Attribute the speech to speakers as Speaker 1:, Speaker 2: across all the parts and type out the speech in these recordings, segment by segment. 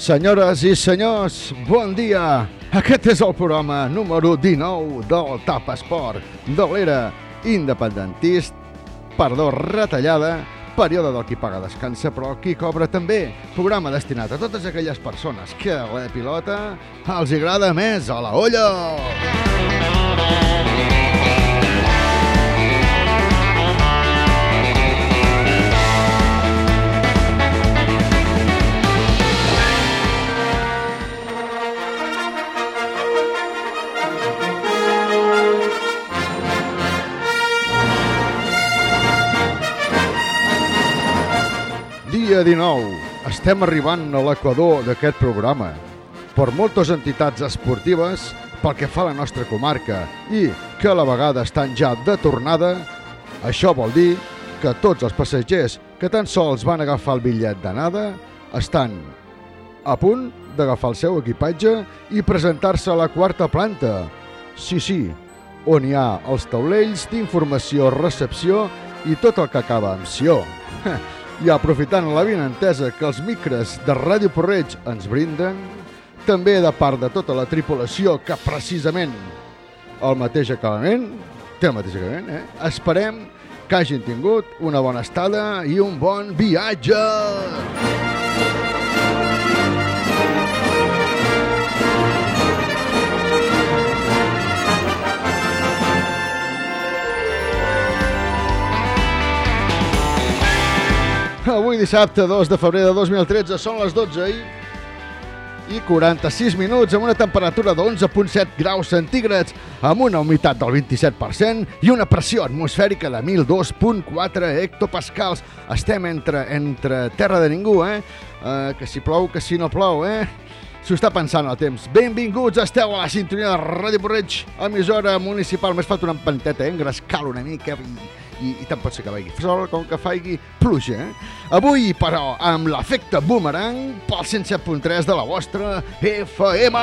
Speaker 1: Senyores i senyors, bon dia! Aquest és el programa número 19 del TAP Esport, de l'era independentist, perdó, retallada, període del qui paga descansa, però qui cobra també. Programa destinat a totes aquelles persones que a la pilota els agrada més a la olla! Dia 19. Estem arribant a l'equador d'aquest programa. Per moltes entitats esportives, pel que fa a la nostra comarca i que a la vegada estan ja de tornada, això vol dir que tots els passatgers que tan sols van agafar el bitllet d'anada estan a punt d'agafar el seu equipatge i presentar-se a la quarta planta. Sí, sí, on hi ha els taulells d'informació, recepció i tot el que acaba amb sió. I aprofitant la vinentesa que els micres de Ràdio Porreig ens brinden, també de part de tota la tripulació que precisament el mateix acabament, té el mateix acabament, eh? esperem que hagin tingut una bona estada i un bon viatge! Avui dissabte 2 de febrer de 2013 són les 12 i, i 46 minuts amb una temperatura de 11.7 graus centígrads amb una humitat del 27% i una pressió atmosfèrica de 1.002.4 hectopascals. Estem entre, entre terra de ningú, eh? Uh, que si plou, que si no plou, eh? S'ho està pensant el temps. Benvinguts, esteu a la sintonia de Ràdio Porreig, emissora municipal. M'he fet una empanteta, eh? engrescar una mica i, i, i tant pot ser que vagi sol com que faigui pluja. Eh? Avui, però, amb l'efecte boomerang pel 107.3 de la vostra FM.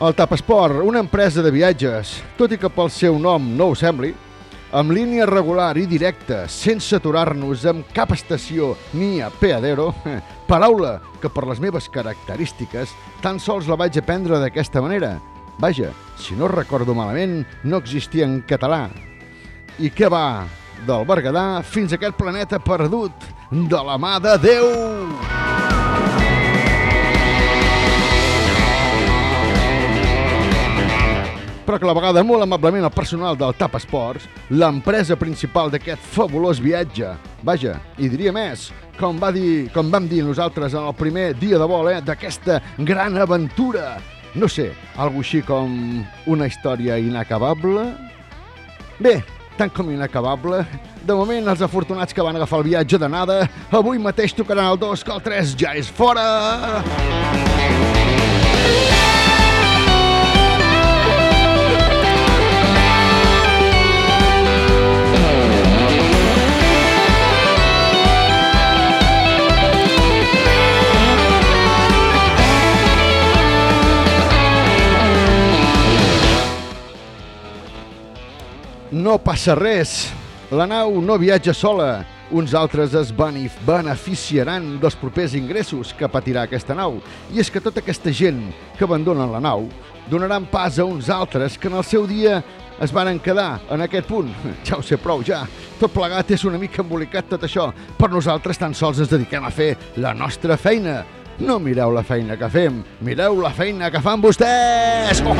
Speaker 1: El Tapesport, una empresa de viatges, tot i que pel seu nom no ho sembli, amb línia regular i directa, sense aturar-nos amb cap estació ni a peadero, paraula que per les meves característiques tan sols la vaig aprendre d'aquesta manera. Vaja, si no recordo malament, no existia en català. I què va? Del Berguedà fins a aquest planeta perdut de la mà de Déu! Però que a la vegada molt amablement el personal del TAP Esports, l'empresa principal d'aquest fabulós viatge. Vaja, i diria més, com, va dir, com vam dir nosaltres en el primer dia de vol eh, d'aquesta gran aventura. No sé, algo així com una història inacabable? Bé, tant com inacabable, de moment els afortunats que van agafar el viatge d'anada, avui mateix tocaran el 2, que el 3 ja és fora! No passa res. La nau no viatja sola. Uns altres es benef- beneficiaran dels propers ingressos que patirà aquesta nau. I és que tota aquesta gent que abandonen la nau donaran pas a uns altres que en el seu dia es varen quedar en aquest punt. Ja ho sé prou, ja. Tot plegat és una mica embolicat tot això. Per nosaltres tan sols ens dediquem a fer la nostra feina. no mireu la feina que fem, mireu la feina que fan vostès! Oh!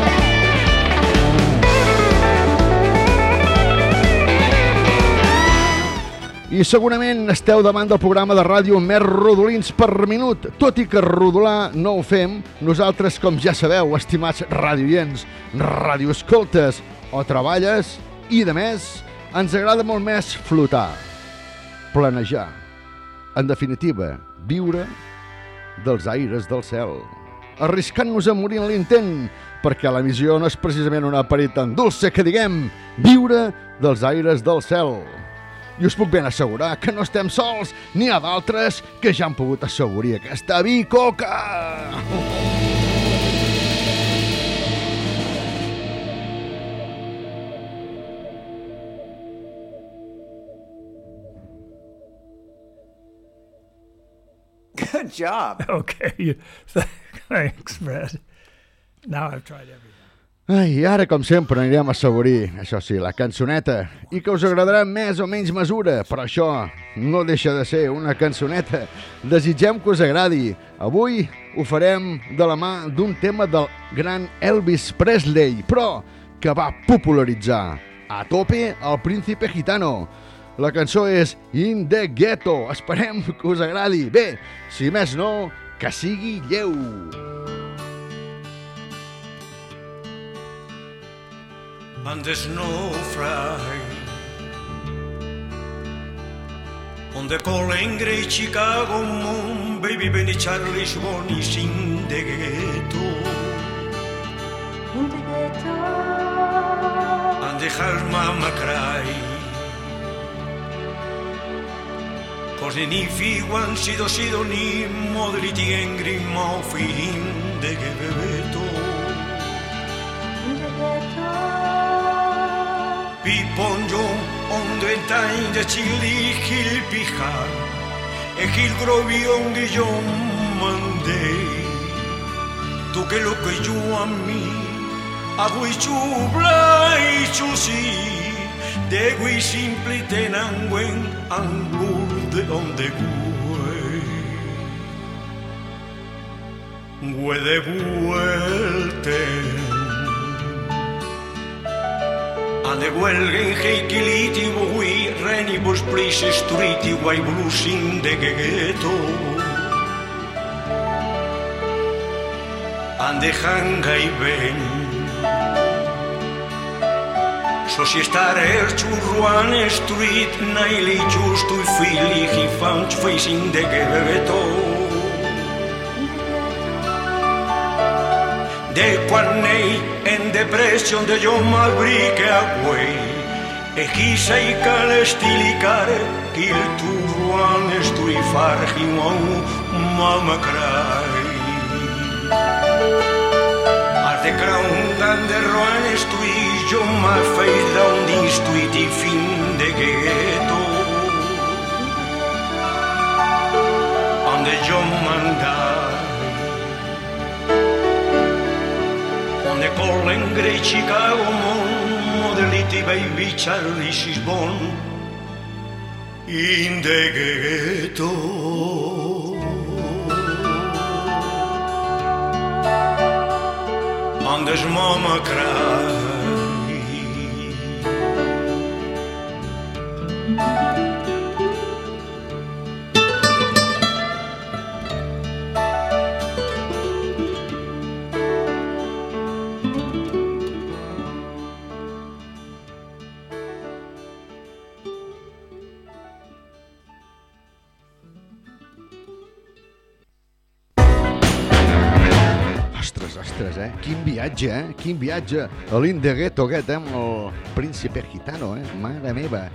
Speaker 1: I segurament esteu davant del programa de ràdio més rodolins per minut, tot i que rodolar no ho fem, nosaltres, com ja sabeu, estimats radioients, radioescoltes o treballes, i de més, ens agrada molt més flotar, planejar, en definitiva, viure dels aires del cel, arriscant-nos a morir en l'intent, perquè la missió no és precisament una parit tan dolça que diguem viure dels aires del cel. I us puc ben assegurar que no estem sols, n'hi ha d'altres que ja han pogut assegurir aquesta bicoca.
Speaker 2: Good job.
Speaker 3: Okay. Thanks, Fred. Now I've tried everything.
Speaker 1: Ai, ara, com sempre, anirem a assegurir, això sí, la cançoneta, i que us agradarà més o menys mesura, però això no deixa de ser una cançoneta. Desitgem que us agradi. Avui ho farem de la mà d'un tema del gran Elvis Presley, però que va popularitzar a tope el príncipe gitano. La cançó és In the Ghetto. Esperem que us agradi. Bé, si més no, que sigui lleu.
Speaker 4: And there's no fry. On the calling great Chicago moon, baby Benny Charlie's born is in the ghetto.
Speaker 5: In the ghetto,
Speaker 4: And they heard mama cry. Cause ni figuan sido sido ni modliti engri mouth in the ghetto.
Speaker 5: in
Speaker 4: Bir bonjom onde tainja chili hil pihar E hil grobi onde yo mandé. Tu que lo que yo a mí Hago y chubla y chusi De gui simple tenanguen Angur de onde güey Güey de vuelte Ande huelgen Heikiliti, Bohui, Reni, Bosch, Prish, Sturiti, Guay, Blushin, de Gegeto. Ande Hanga y Ben. Sosiestar Erchu, Ruan, Street, Naili, Justu, Fili, Hifanch, Facing, de Gegeto. de Quarney en Depression de John Malbrick Away Egisa i cal estilicar qu'il turruan estui fargiuan mamacrai Ar de crown dan de roan estui jo ma feis d'un distui di fin de ghetto Ande jo mandar Barneko Lengre, Chicago, Modeliti, Baby, Charlie, Sisbon, in de ghetto. Anders mama
Speaker 1: cried. Viatge, eh? Quin viatge a l'Indegueto aquest, eh? Amb el príncipe gitano, eh? Mare meva.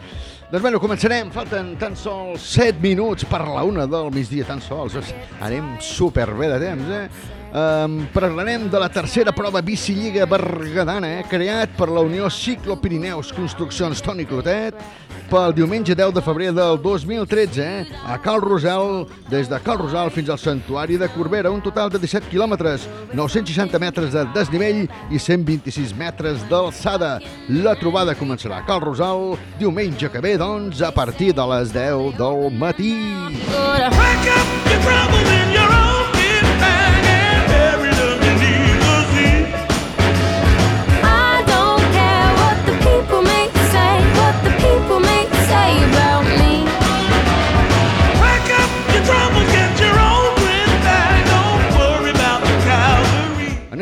Speaker 1: Doncs bueno, començarem. Falten tan sols 7 minuts per la una del migdia, tan sols. Anem superbé de temps, eh? Um, parlarem de la tercera prova Bicilliga Bergadana, eh? creat per la Unió Ciclo Pirineus Construccions Toni Clotet pel diumenge 10 de febrer del 2013 eh? a Cal Rosal, des de Cal Rosal fins al Santuari de Corbera, un total de 17 quilòmetres, 960 metres de desnivell i 126 metres d'alçada. La trobada començarà a Cal Rosal diumenge que ve, doncs, a partir de les 10 del matí.
Speaker 4: Pack up your trouble in your own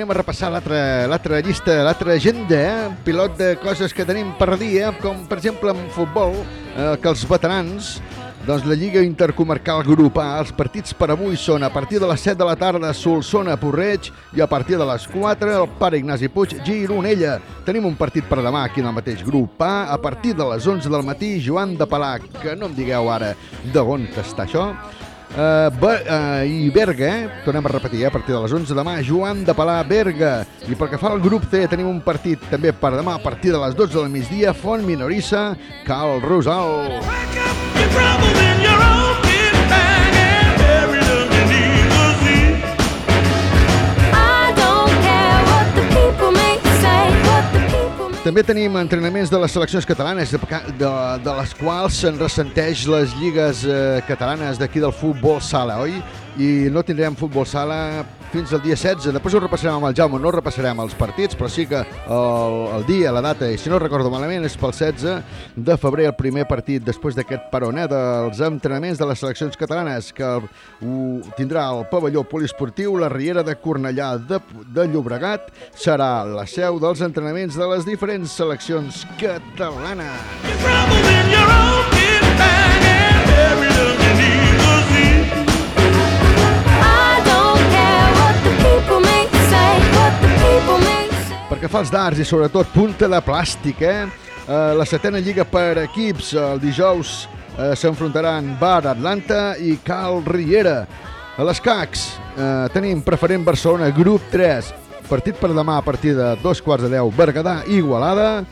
Speaker 1: anem a repassar l'altra llista, l'altra agenda, eh? pilot de coses que tenim per dia, com per exemple en futbol, eh, que els veterans doncs la Lliga Intercomarcal Grup A, els partits per avui són a partir de les 7 de la tarda Solsona Porreig i a partir de les 4 el Pare Ignasi Puig Gironella. Tenim un partit per demà aquí en el mateix grup A, a partir de les 11 del matí Joan de Palà, que no em digueu ara d'on està això. Uh, Be uh, i Berga, eh? tornem a repetir, eh? a partir de les 11 de demà, Joan de Palà, Berga. I pel que fa al grup C, tenim un partit també per demà, a partir de les 12 del migdia, Font Minorissa, Cal Rosal.
Speaker 4: Up
Speaker 1: També tenim entrenaments de les seleccions catalanes, de, de, de les quals se'n ressenteix les lligues eh, catalanes d'aquí del futbol sala, oi? I no tindrem futbol sala fins al dia 16. Després ho repassarem amb el Jaume, no repassarem els partits, però sí que el, el dia, la data, i si no recordo malament, és pel 16 de febrer el primer partit després d'aquest peronet dels entrenaments de les seleccions catalanes, que ho tindrà el pavelló poliesportiu, la Riera de Cornellà de, de Llobregat, serà la seu dels entrenaments de les diferents seleccions catalanes.
Speaker 4: Your
Speaker 1: Perquè fa els darts i sobretot punta de plàstic, eh? Eh, la setena lliga per equips el dijous eh, s'enfrontaran Bar Atlanta i Cal Riera. A les CACs eh, tenim preferent Barcelona, grup 3, partit per demà a partir de dos quarts de deu, Berguedà, Igualada,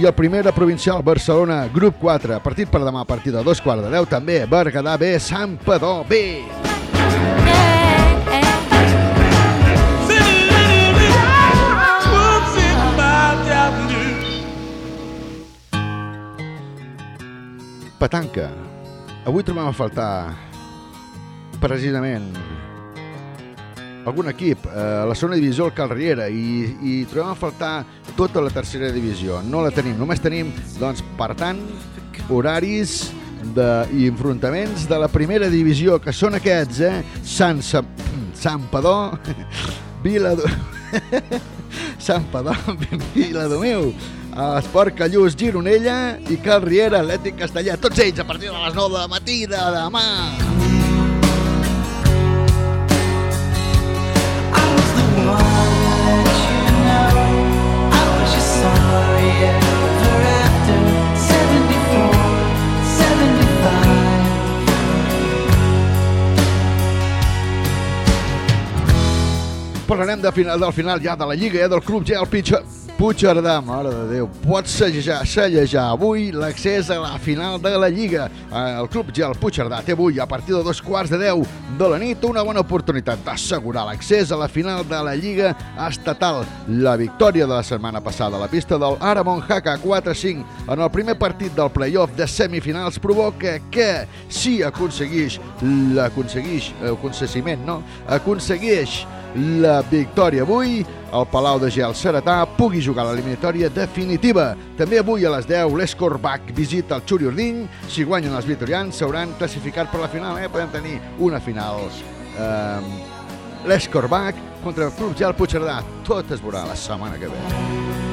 Speaker 1: i el primera provincial Barcelona, grup 4, partit per demà a partir de dos quarts de deu, també Berguedà B, Sant Padó B. Petanca. Avui trobem a faltar precisament algun equip eh, a la segona divisió al Cal Riera i, i trobem a faltar tota la tercera divisió. No la tenim, només tenim, doncs, per tant, horaris de, i enfrontaments de la primera divisió, que són aquests, eh? Sant, Sant, Sant Padó, Vila... Sant Padó, Vila Domeu, Esport Callús, Gironella i Cal Riera, Atlètic Castellà. Tots ells a partir de les 9 de matí de demà. Parlarem de final, del final ja de la Lliga, ja del club, ja el Pitxa, Puigcerdà, mare de Déu. Pots sellejar, sellejar avui l'accés a la final de la Lliga. Eh, El club Gel Puigcerdà té avui, a partir de dos quarts de deu de la nit, una bona oportunitat d'assegurar l'accés a la final de la Lliga estatal. La victòria de la setmana passada a la pista del Aramon Haka 4-5 en el primer partit del playoff de semifinals provoca que, si aconsegueix l'aconsegueix, eh, aconseguiment, no? Aconsegueix la victòria avui, el Palau de Gel Ceretà pugui jugar l'eliminatòria definitiva. També avui a les 10 l'Escorbach visita el Xuri Ordiny. Si guanyen els vitorians s'hauran classificat per la final. Eh? Podem tenir una final. Eh, L'Escorbach contra el Club Gel Puigcerdà. Tot es veurà la setmana que ve.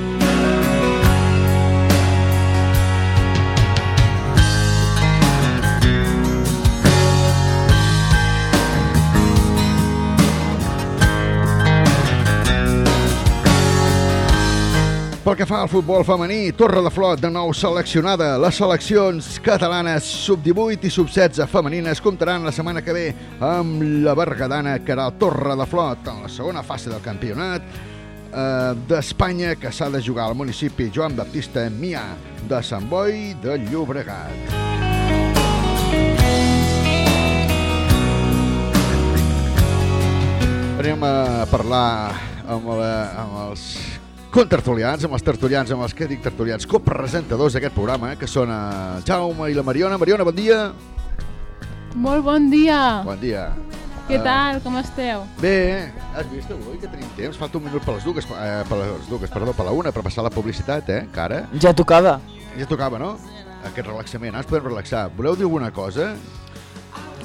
Speaker 1: Pel que fa al futbol femení, Torre de Flot de nou seleccionada. Les seleccions catalanes sub-18 i sub-16 femenines comptaran la setmana que ve amb la bergadana Caral Torre de Flot en la segona fase del campionat eh, d'Espanya que s'ha de jugar al municipi Joan Baptista Mià de Sant Boi de Llobregat. Anem a parlar amb, la, amb els contertulians, amb els tertulians, amb els que dic tertulians, copresentadors d'aquest programa, eh, que són el Jaume i la Mariona. Mariona, bon dia.
Speaker 6: Molt bon dia!
Speaker 1: Bon dia.
Speaker 6: Què
Speaker 1: Eh,
Speaker 6: tal? Com esteu?
Speaker 1: Bé, has vist avui que tenim temps? Falta un minut per les dues, eh, per les dues, perdó, per la una, per passar la publicitat, eh, cara.
Speaker 7: Ja tocava.
Speaker 1: Ja tocava, no? Aquest relaxament, ara ens podem relaxar. Voleu dir alguna cosa?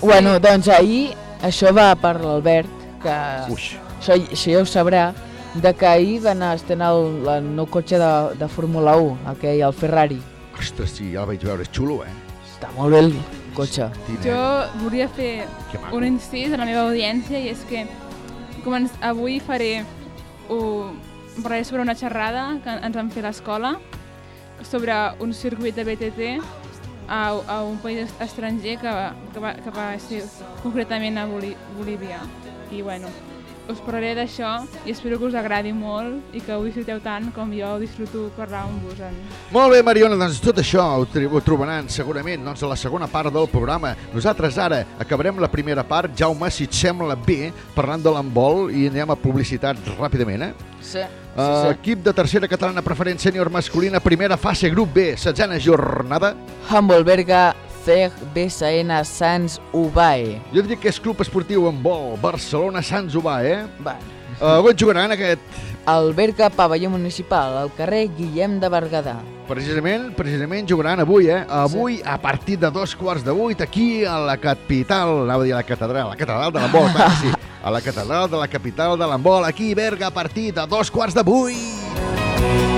Speaker 7: Bueno, doncs ahir això va per l'Albert, que
Speaker 1: Uix.
Speaker 7: això, això ja ho sabrà, de que ahir van estrenar el, el nou cotxe de, de Fórmula 1, aquell, el Ferrari.
Speaker 1: Ostres, sí, ja el vaig veure, és xulo, eh?
Speaker 7: Està molt bé el cotxe.
Speaker 6: Jo volia fer un incís a la meva audiència i és que com ens, avui faré un, parlaré sobre una xerrada que ens vam fer a l'escola sobre un circuit de BTT a, a un país estranger que, va- que, va, que va ser concretament a Boli, Bolívia. I bueno, us parlaré d'això i espero que us agradi molt i que ho disfruteu tant com jo ho disfruto parlar amb vos. En...
Speaker 1: Molt bé, Mariona, doncs tot això ho, tri- ho trobaran segurament doncs, a la segona part del programa. Nosaltres ara acabarem la primera part. Jaume, si et sembla bé, parlant de l'handbol i anem a publicitat ràpidament, eh?
Speaker 7: Sí, sí,
Speaker 1: Uh,
Speaker 7: sí.
Speaker 1: equip de tercera catalana preferent sènior masculina, primera fase, grup B, setzena jornada.
Speaker 7: Humboldt Berga, CEG, BSN, Sants, UBAE.
Speaker 1: Jo diria que és Club Esportiu Handbol, Barcelona, Sants Ubà, eh?
Speaker 7: Va.
Speaker 1: Uh, on jugaran aquest?
Speaker 7: El Berga, pavelló municipal, al carrer Guillem de Berguedà.
Speaker 1: Precisament, precisament jugaran avui, eh? Avui, a partir de dos quarts de vuit, aquí a la capital, anava a dir a la catedral, a la catedral de clar que sí. A la catedral de la capital de l'handbol, aquí, Berga, a partir de dos quarts de vuit.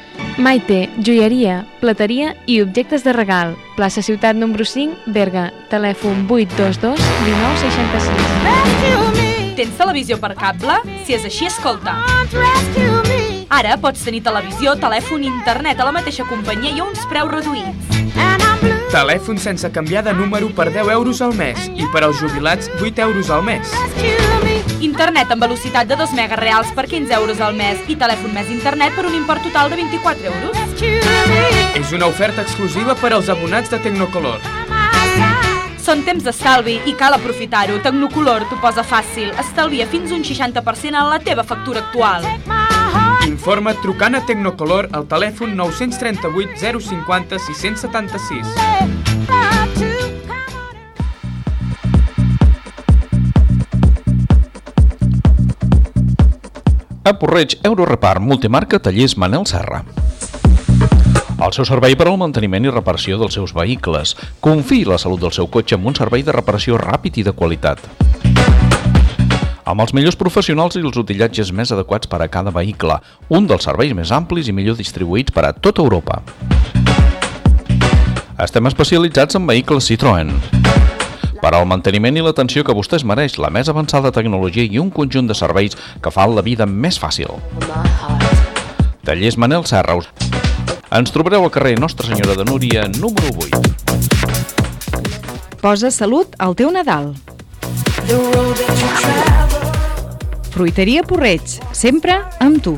Speaker 8: Maite, joieria, plateria i objectes de regal. Plaça Ciutat número 5, Berga. Telèfon 822 1966.
Speaker 9: Tens televisió per cable? Si és així, escolta. Ara pots tenir televisió, telèfon i internet a la mateixa companyia i a uns preus reduïts.
Speaker 10: Telèfon sense canviar de número per 10 euros al mes i per als jubilats 8 euros al mes.
Speaker 9: Internet amb velocitat de 2 megas reals per 15 euros al mes i telèfon més internet per un import total de 24 euros.
Speaker 10: És una oferta exclusiva per als abonats de Tecnocolor.
Speaker 9: Són temps d'estalvi i cal aprofitar-ho. Tecnocolor t'ho posa fàcil. Estalvia fins un 60% en la teva factura actual.
Speaker 10: Informa't trucant a Tecnocolor al telèfon 938 050 676.
Speaker 11: A Porreig, Eurorepar, multimarca, tallers Manel Serra. El seu servei per al manteniment i reparació dels seus vehicles. Confiï la salut del seu cotxe amb un servei de reparació ràpid i de qualitat. Amb els millors professionals i els utillatges més adequats per a cada vehicle, un dels serveis més amplis i millor distribuïts per a tota Europa. Estem especialitzats en vehicles Citroën. Per al manteniment i l'atenció que vostè es mereix, la més avançada tecnologia i un conjunt de serveis que fan la vida més fàcil. Tallers Manel Serra. Ens trobareu al carrer Nostra Senyora de Núria, número 8.
Speaker 12: Posa salut al teu Nadal. Fruiteria Porreig, sempre amb tu.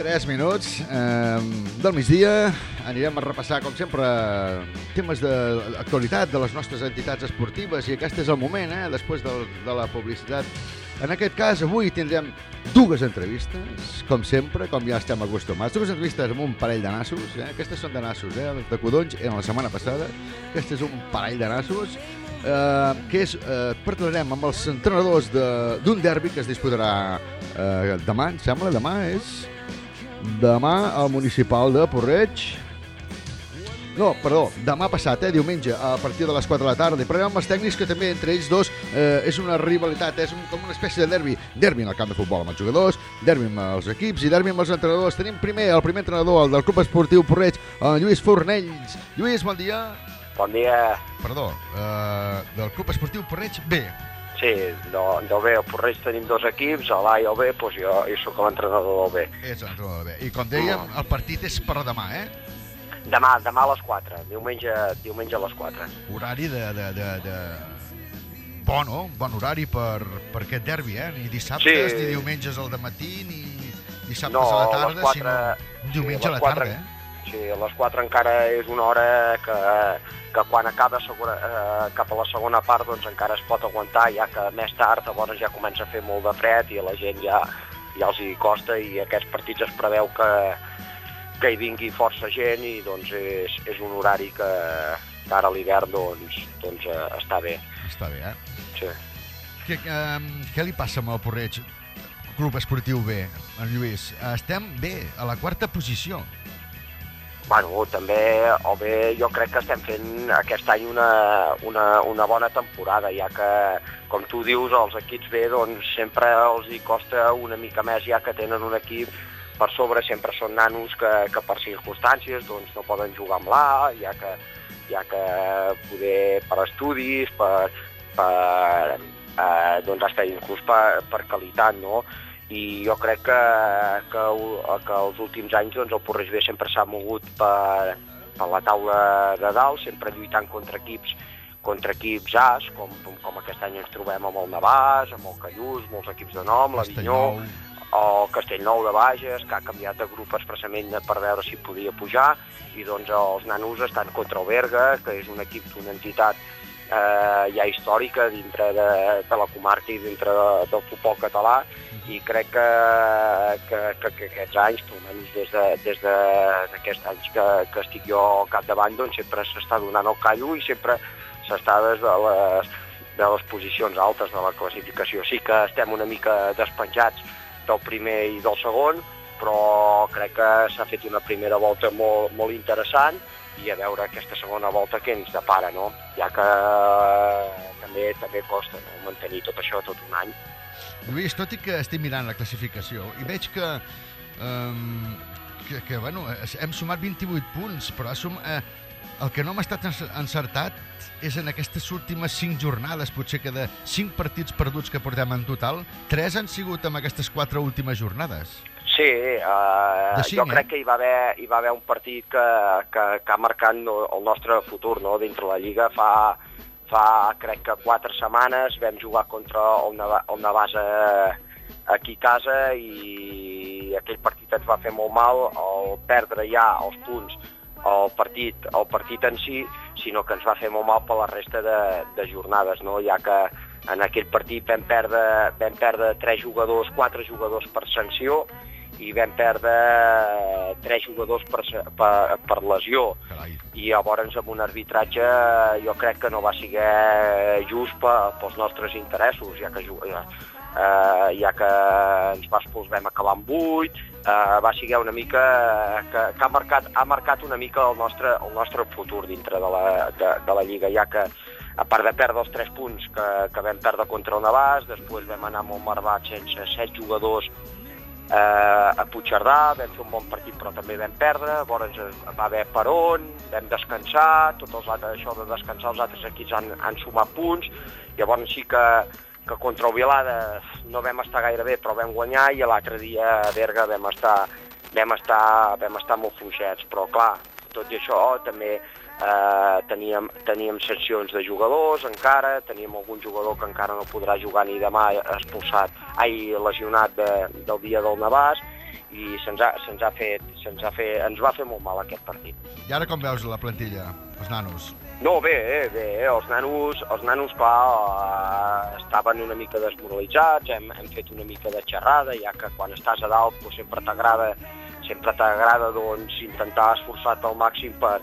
Speaker 1: 3 minuts eh, del migdia. Anirem a repassar, com sempre, temes d'actualitat de les nostres entitats esportives i aquest és el moment, eh, després de, de la publicitat. En aquest cas, avui tindrem dues entrevistes, com sempre, com ja estem acostumats. Dues entrevistes amb un parell de nassos, eh? aquestes són de nassos, eh? De Codonys eren la setmana passada, aquest és un parell de nassos, eh, que és, eh, parlarem amb els entrenadors de- d'un derbi que es disputarà eh, demà, em sembla, demà és demà al municipal de Porreig. No, perdó, demà passat, eh, diumenge, a partir de les 4 de la tarda. Parlarem amb els tècnics que també entre ells dos eh, és una rivalitat, és un, com una espècie de derbi. Derbi en el camp de futbol amb els jugadors, derbi amb els equips i derbi amb els entrenadors. Tenim primer el primer entrenador, el del Club Esportiu Porreig, en Lluís Fornells. Lluís, bon dia.
Speaker 13: Bon dia.
Speaker 1: Perdó, eh, del Club Esportiu Porreig B.
Speaker 13: Sí, del, del B, al Porreig tenim dos equips, a l'A i el B, doncs jo, jo sóc l'entrenador del B.
Speaker 1: És l'entrenador del B. I com dèiem, el partit és per demà, eh?
Speaker 13: Demà, demà a les 4, diumenge, diumenge a les 4.
Speaker 1: Horari de... de, de, de... Bon, no? Bon horari per, per aquest derbi, eh? Ni dissabtes,
Speaker 13: Sí.
Speaker 1: ni diumenges al matí, ni dissabtes
Speaker 13: No,
Speaker 1: a la tarda,
Speaker 13: quatre-
Speaker 1: sinó un diumenge
Speaker 13: sí,
Speaker 1: a la
Speaker 13: les quatre-
Speaker 1: tarda, eh?
Speaker 13: Sí, a les 4 encara és una hora que, que quan acaba segura, eh, cap a la segona part doncs encara es pot aguantar, ja que més tard vegades ja comença a fer molt de fred i a la gent ja, ja els hi costa i aquests partits es preveu que, que hi vingui força gent i doncs és, és un horari que, que ara a l'hivern doncs, doncs eh, està bé.
Speaker 1: Està bé, eh?
Speaker 13: Sí.
Speaker 1: Què, um, què li passa amb el Porreig? Club Esportiu B, en Lluís. Estem bé, a la quarta posició.
Speaker 13: Bueno, també, o bé, jo crec que estem fent aquest any una, una, una bona temporada, ja que, com tu dius, els equips B doncs, sempre els hi costa una mica més, ja que tenen un equip per sobre, sempre són nanos que, que per circumstàncies doncs, no poden jugar amb l'A, ja que, ja que poder per estudis, per, per eh, doncs hasta inclús per, per qualitat, no? I jo crec que, que, que els últims anys doncs, el Porreig B sempre s'ha mogut per, per la taula de dalt, sempre lluitant contra equips contra equips As, com, com, com aquest any ens trobem amb el Navàs, amb el Callús, molts equips de nom, l'Avinyó, o Castellnou de Bages, que ha canviat de grup expressament per veure si podia pujar, i doncs els nanos estan contra el Berga, que és un equip d'una entitat eh, ja històrica dintre de, de la comarca i dintre de, del futbol català, i crec que, que, que, que aquests anys, almenys des d'aquests de, des de, anys que, que estic jo al capdavant, doncs sempre s'està donant el callo i sempre s'està des de les, de les posicions altes de la classificació. Sí que estem una mica despenjats del primer i del segon, però crec que s'ha fet una primera volta molt, molt interessant i a veure aquesta segona volta que ens depara, no? ja que també també costa no? mantenir tot això tot un any.
Speaker 1: Lluís, tot i que estic mirant la classificació i veig que, um, que, que bueno, hem sumat 28 punts, però som, eh, el que no m'ha estat encertat és en aquestes últimes 5 jornades, potser que de 5 partits perduts que portem en total, 3 han sigut amb aquestes 4 últimes jornades.
Speaker 13: Sí, eh,
Speaker 1: cinc,
Speaker 13: jo
Speaker 1: eh?
Speaker 13: crec que hi va haver, hi va haver un partit que, que, que ha marcat no, el nostre futur no? dintre la Lliga. Fa, fa crec que quatre setmanes vam jugar contra Nava, el Navàs eh, aquí a casa i aquell partit ens va fer molt mal el perdre ja els punts el partit, el partit en si, sinó que ens va fer molt mal per la resta de, de jornades, no? ja que en aquell partit vam perdre, vam perdre tres jugadors, quatre jugadors per sanció i vam perdre tres jugadors per, per, per lesió.
Speaker 1: Carai.
Speaker 13: I llavors amb un arbitratge jo crec que no va ser just pe, pels nostres interessos, ja que, ja, eh, ja que ens va expulsar, vam acabar amb 8, eh, va ser una mica que, que ha, marcat, ha marcat una mica el nostre, el nostre futur dintre de la, de, de la Lliga, ja que a part de perdre els 3 punts que, que vam perdre contra el Navàs, després vam anar amb el Marbat sense 7 jugadors eh, a Puigcerdà, vam fer un bon partit però també vam perdre, llavors eh, va haver per on, vam descansar, tots els altres, això de descansar els altres equips han, han sumat punts, llavors sí que, que contra el Vilada no vam estar gaire bé però vam guanyar i l'altre dia a Berga vam estar, vam estar, vam estar molt fluixets, però clar, tot i això també eh, teníem, teníem sancions de jugadors encara, teníem algun jugador que encara no podrà jugar ni demà expulsat, ai, lesionat de, del dia del Navàs i se'ns ha, se'ns ha fet, se'ns ha fet, ens va fer molt mal aquest partit.
Speaker 1: I ara com veus la plantilla, els nanos?
Speaker 13: No, bé, eh, bé, eh, els nanos, els nanos clar, eh, estaven una mica desmoralitzats, hem, hem fet una mica de xerrada, ja que quan estàs a dalt doncs, sempre t'agrada sempre t'agrada doncs, intentar esforçar-te al màxim per,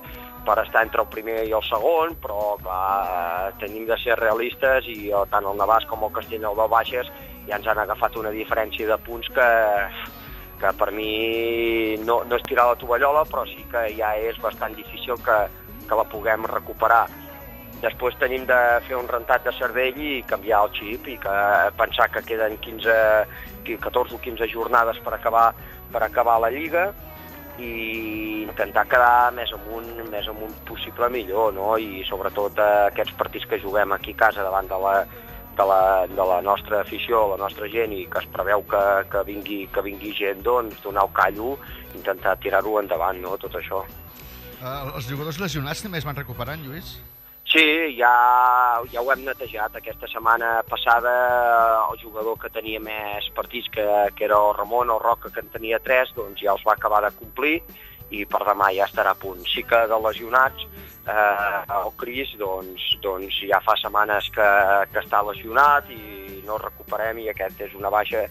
Speaker 13: per estar entre el primer i el segon, però clar, tenim de ser realistes i eh, tant el Navàs com el Castellnou del Baixes ja ens han agafat una diferència de punts que, que per mi no, no és tirar la tovallola, però sí que ja és bastant difícil que, que la puguem recuperar. Després tenim de fer un rentat de cervell i canviar el xip i que pensar que queden 15, 14 o 15 jornades per acabar, per acabar la Lliga i intentar quedar més amunt, més amunt possible millor, no? I sobretot eh, aquests partits que juguem aquí a casa davant de la, de la, de la nostra afició, la nostra gent i que es preveu que, que, vingui, que vingui gent, doncs donar el callo, intentar tirar-ho endavant, no? Tot això.
Speaker 1: Uh, els jugadors lesionats també es van recuperant, Lluís?
Speaker 13: Sí, ja, ja ho hem netejat. Aquesta setmana passada el jugador que tenia més partits, que, que era el Ramon o Roca, que en tenia tres, doncs ja els va acabar de complir i per demà ja estarà a punt. Sí que de lesionats, eh, el Cris doncs, doncs ja fa setmanes que, que està lesionat i no el recuperem i aquest és una baixa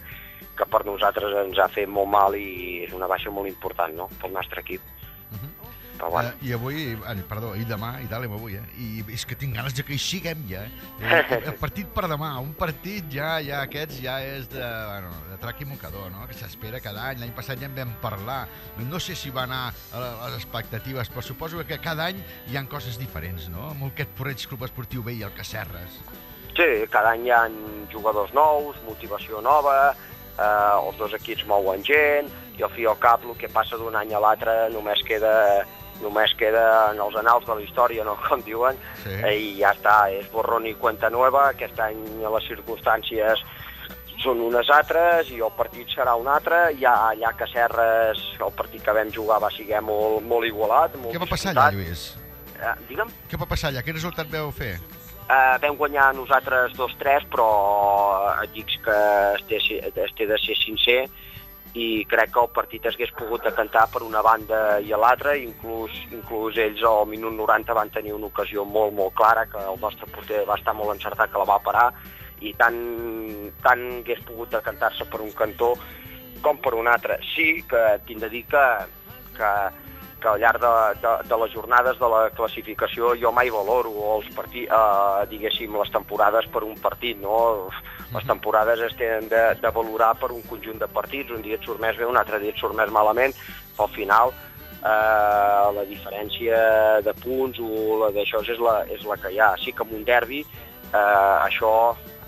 Speaker 13: que per nosaltres ens ha fet molt mal i és una baixa molt important no? pel nostre equip. Però bueno.
Speaker 1: Uh, I avui, ah, perdó, i demà, i tal, avui, eh? I és que tinc ganes de que hi siguem ja, eh? El, el partit per demà, un partit ja, ja aquests ja és de, bueno, de trac i mocador, no? Que s'espera cada any. L'any passat ja en vam parlar. No sé si va anar a les expectatives, però suposo que cada any hi han coses diferents, no? Amb aquest Porreig Club Esportiu B i el Cacerres.
Speaker 13: Sí, cada any hi ha jugadors nous, motivació nova, eh, els dos equips mouen gent, i al fi i al cap el que passa d'un any a l'altre només queda només queda en els anals de la història, no? com diuen,
Speaker 1: sí.
Speaker 13: i ja està, és borrón i cuenta nueva, aquest any les circumstàncies són unes altres i el partit serà un altre, ja allà a Cacerres el partit que vam jugar va ser molt, molt igualat, molt
Speaker 1: Què va passar allà, Lluís?
Speaker 13: Eh, digue'm?
Speaker 1: Què va passar allà? Quin resultat veu fer?
Speaker 13: Uh, vam guanyar nosaltres 2-3, però et dic que es té, es té de ser sincer, i crec que el partit es hagués pogut decantar per una banda i a l'altra, inclús, inclús ells al minut 90 van tenir una ocasió molt, molt clara, que el nostre porter va estar molt encertat que la va parar, i tant, tant hagués pogut decantar-se per un cantó com per un altre. Sí que tinc de dir que, que, que al llarg de, de, de les jornades de la classificació jo mai valoro els partits, eh, diguéssim, les temporades per un partit, no? Les temporades es tenen de, de valorar per un conjunt de partits, un dia et surt més bé, un altre dia et surt més malament, però al final eh, la diferència de punts o la d'això és la, és la que hi ha. Sí que en un derbi eh, això,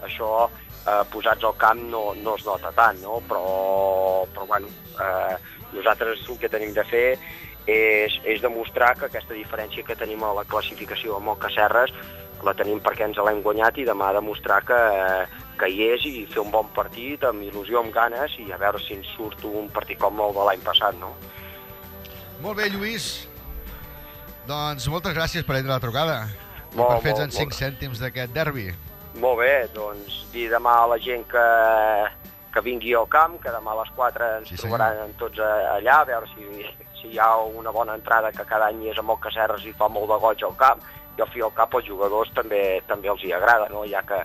Speaker 13: això eh, posats al camp no, no es nota tant, no? però, però bueno, eh, nosaltres el que tenim de fer és, és demostrar que aquesta diferència que tenim a la classificació amb el Cacerres la tenim perquè ens l'hem guanyat i demà demostrar que, que hi és i fer un bon partit amb il·lusió, amb ganes i a veure si ens surt un partit com el de l'any passat, no?
Speaker 1: Molt bé, Lluís. Doncs moltes gràcies per la trucada. I
Speaker 13: Molt,
Speaker 1: per fer-nos en 5
Speaker 13: molt.
Speaker 1: cèntims d'aquest derbi.
Speaker 13: Molt bé, doncs dir demà a la gent que, que vingui al camp, que demà a les 4 ens
Speaker 1: Sí,
Speaker 13: sí,
Speaker 1: senyor.
Speaker 13: trobaran tots allà, a veure si, si hi ha una bona entrada que cada any és amb el Cacerres i fa molt de goig al camp, i al fi al cap als jugadors també també els hi agrada, no? ja que,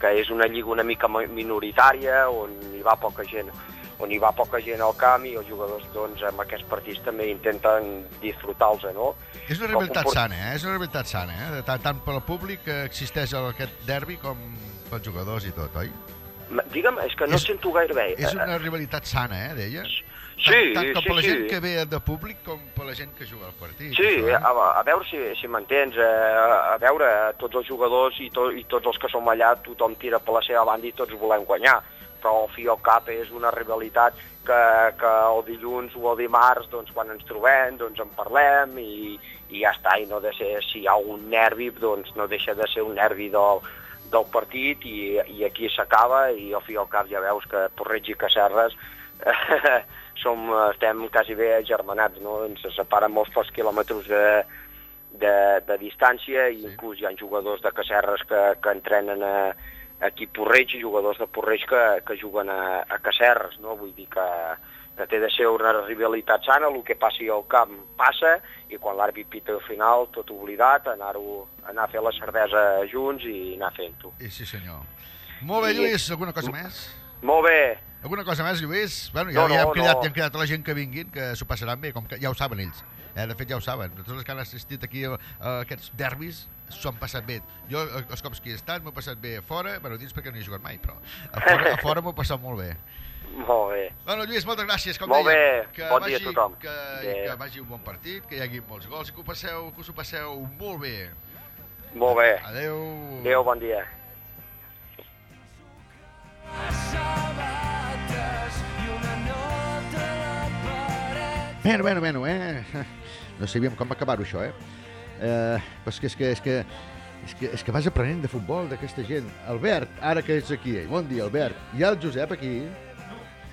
Speaker 13: que és una lliga una mica mi- minoritària, on hi va poca gent on hi va poca gent al camp i els jugadors doncs, amb aquests partits també intenten disfrutar-los, no?
Speaker 1: És una rivalitat
Speaker 13: comport-
Speaker 1: sana, eh? És una rivalitat sana, eh? Tant, tant pel públic que existeix aquest derbi com pels jugadors i tot, oi?
Speaker 13: Digue'm, és que no
Speaker 1: És-
Speaker 13: sento gaire bé.
Speaker 1: És
Speaker 13: Eh,
Speaker 1: una rivalitat sana, eh, deia?
Speaker 13: Sí,
Speaker 1: tant, tant com
Speaker 13: sí,
Speaker 1: per la
Speaker 13: sí.
Speaker 1: gent que ve de públic com per la gent que juga al partit.
Speaker 13: Sí,
Speaker 1: això, eh?
Speaker 13: a, a veure si, si m'entens. Eh, a veure, tots els jugadors i, to, i tots els que som allà, tothom tira per la seva banda i tots volem guanyar. Però al fi al cap és una rivalitat que, que el dilluns o el dimarts, doncs, quan ens trobem, doncs en parlem i, i ja està. I no de ser, si hi ha un nervi, doncs no deixa de ser un nervi del, del partit i, i aquí s'acaba i al fi al cap ja veus que Porreig i Cacerres som, estem quasi bé germanats, no? Ens separen molts pocs quilòmetres de, de, de distància i inclús hi ha jugadors de Cacerres que, que entrenen a, aquí Porreig i jugadors de Porreig que, que juguen a, a Cacerres, no? Vull dir que, que té de ser una rivalitat sana, el que passi al camp passa i quan l'àrbit pita al final, tot oblidat, anar, anar a fer la cervesa junts i anar fent-ho.
Speaker 1: I sí, senyor. Molt bé,
Speaker 13: I-
Speaker 1: Lluís, alguna cosa més?
Speaker 13: Molt bé,
Speaker 1: Alguna cosa més, Lluís? Bueno, ja,
Speaker 13: No,
Speaker 1: ja, hem
Speaker 13: no,
Speaker 1: cridat,
Speaker 13: no.
Speaker 1: ja hem cridat a la gent que vinguin, que s'ho passaran bé, com que ja ho saben ells. Eh, de fet, ja ho saben. Tots els que han assistit aquí a, a aquests derbis s'ho han passat bé. Jo, eh, els cops que hi he estat, m'ho he passat bé a fora, bueno, dins perquè no he jugat mai, però a fora, a fora m'ho he passat molt bé.
Speaker 13: molt bé.
Speaker 1: Bueno, Lluís, moltes gràcies, com
Speaker 13: Molt
Speaker 1: deia.
Speaker 13: bé,
Speaker 1: Que
Speaker 13: bon dia a
Speaker 1: vagi,
Speaker 13: tothom.
Speaker 1: Que,
Speaker 13: Adéu.
Speaker 1: que vagi un bon partit, que hi hagi molts gols, que ho passeu, que us ho passeu molt bé.
Speaker 13: Molt bé.
Speaker 1: Adéu.
Speaker 13: Adéu, bon dia.
Speaker 1: Bueno, bueno, bueno, eh? No sabíem com acabar-ho, això, eh? eh però és que, és que, és que, és que, és que vas aprenent de futbol d'aquesta gent. Albert, ara que ets aquí, bon dia, Albert. Hi ha el Josep aquí?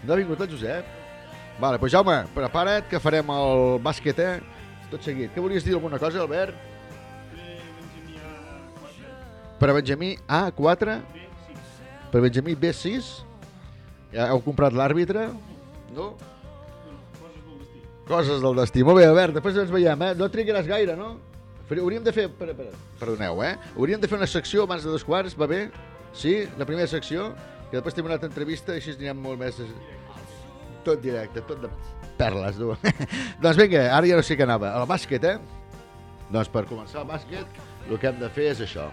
Speaker 1: No ha vingut el Josep? Vale, doncs Jaume, prepara't que farem el bàsquet, eh? Tot seguit. Què volies dir alguna cosa, Albert? Per a Benjamí A4? Per Benjamí B6? Ja heu comprat l'àrbitre? No? Coses del destí. Molt bé, Albert, després ens veiem, eh? No trigaràs gaire, no? Hauríem de fer... Per, per, perdoneu, eh? Hauríem de fer una secció abans de dos quarts, va bé? Sí? La primera secció? Que després tenim una altra entrevista i així anirem molt més... Tot directe, tot de perles, tu. doncs vinga, ara ja no sé què anava. El bàsquet, eh? Doncs per començar el bàsquet, el que hem de fer és això.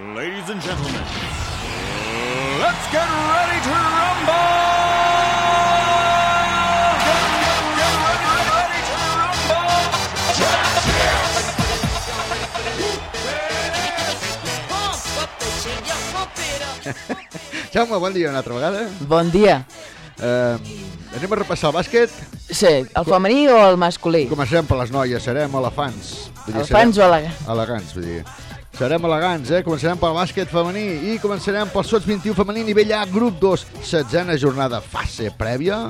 Speaker 4: Ladies and gentlemen, let's get ready to rumble!
Speaker 1: Jaume, bon dia una altra vegada.
Speaker 7: Bon dia.
Speaker 1: Eh, anem a repassar el bàsquet.
Speaker 7: Sí, el femení o el masculí?
Speaker 1: Comencem per les noies, serem elefants.
Speaker 7: Elefants o elegants?
Speaker 1: Elegants, vull dir. Serem elegants, eh? Començarem pel bàsquet femení i començarem pel Sots 21 femení nivell A, grup 2, setzena jornada, fase prèvia.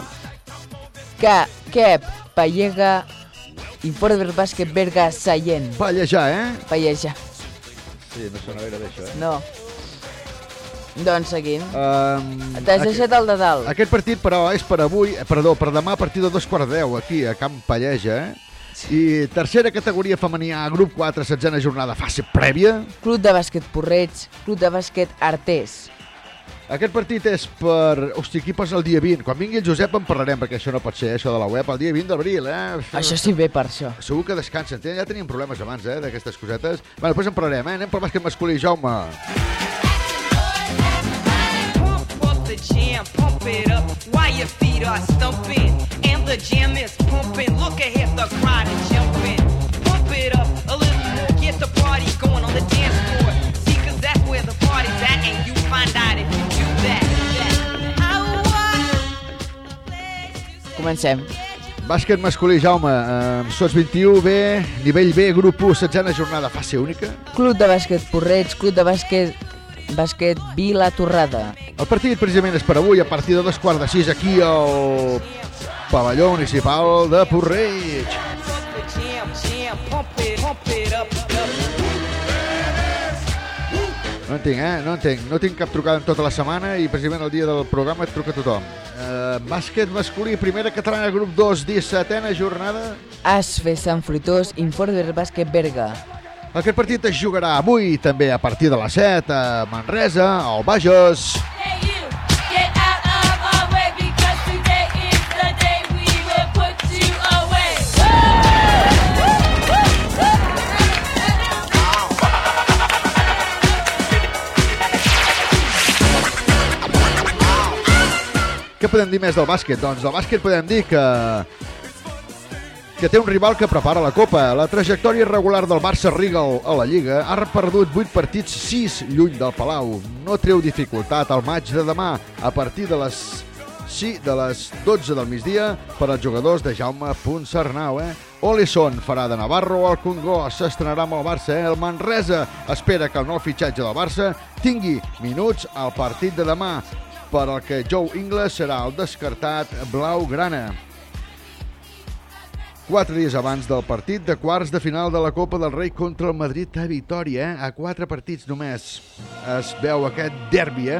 Speaker 7: Ca, Kep, Pallega, Informe del bàsquet Berga, Sallent.
Speaker 1: Pallejar, eh?
Speaker 7: Pallejar.
Speaker 1: Sí, no sona gaire bé, això, eh?
Speaker 7: No. Doncs seguint.
Speaker 1: Um,
Speaker 7: T'has deixat el de dalt.
Speaker 1: Aquest partit, però, és per avui, eh, perdó, per demà a partir de dos quarts de deu, aquí, a Camp Palleja, eh? I tercera categoria femení A, grup 4, setzena jornada, fase prèvia.
Speaker 7: Club de bàsquet Porreig, Club de bàsquet Artés.
Speaker 1: Aquest partit és per... Hosti, aquí posa el dia 20. Quan vingui el Josep en parlarem, perquè això no pot ser, eh, això de la web, el dia 20 d'abril, eh?
Speaker 7: Això sí ve per això.
Speaker 1: Segur que descansen. Ja teníem problemes abans, eh, d'aquestes cosetes. Bé, després en parlarem, eh? Anem pel bàsquet masculí, Jaume.
Speaker 14: Up the jam, pump it up while your feet are stumping. And the jam is pumping. Look ahead, the crowd is jumping. Pump it up a little more, get the party going on the dance floor. See, cause that's where the party's at, and you find out if you do that.
Speaker 7: Comencem.
Speaker 1: Bàsquet masculí, Jaume. Eh, Sots 21, B, nivell B, grup 1, setzena jornada, fase única.
Speaker 7: Club de bàsquet Porreig, Club de bàsquet bàsquet Vila Torrada.
Speaker 1: El partit precisament és per avui, a partir de dos quarts de sis, aquí al pavelló municipal de Porreig. No entenc, eh? No entenc. No tinc cap trucada en tota la setmana i precisament el dia del programa et truca tothom. Eh, bàsquet masculí, primera catalana, grup 2, 17a jornada.
Speaker 7: Asfe Sant Fruitós, Informe del bàsquet Berga.
Speaker 1: Aquest partit es jugarà avui també a partir de les 7 a Manresa, al Bages. Què podem dir més del bàsquet? Doncs del bàsquet podem dir que que té un rival que prepara la Copa. La trajectòria irregular del Barça Regal a la Lliga ha perdut 8 partits, 6 lluny del Palau. No treu dificultat al maig de demà a partir de les sí, de les 12 del migdia per als jugadors de Jaume Puntcernau. Eh? Olison farà de Navarro al Congo, s'estrenarà amb el Barça. Eh? El Manresa espera que el nou fitxatge del Barça tingui minuts al partit de demà per al que Joe Ingles serà el descartat blau-grana. Quatre dies abans del partit de quarts de final de la Copa del Rei contra el Madrid a Vitòria, eh? a quatre partits només es veu aquest derbi, eh?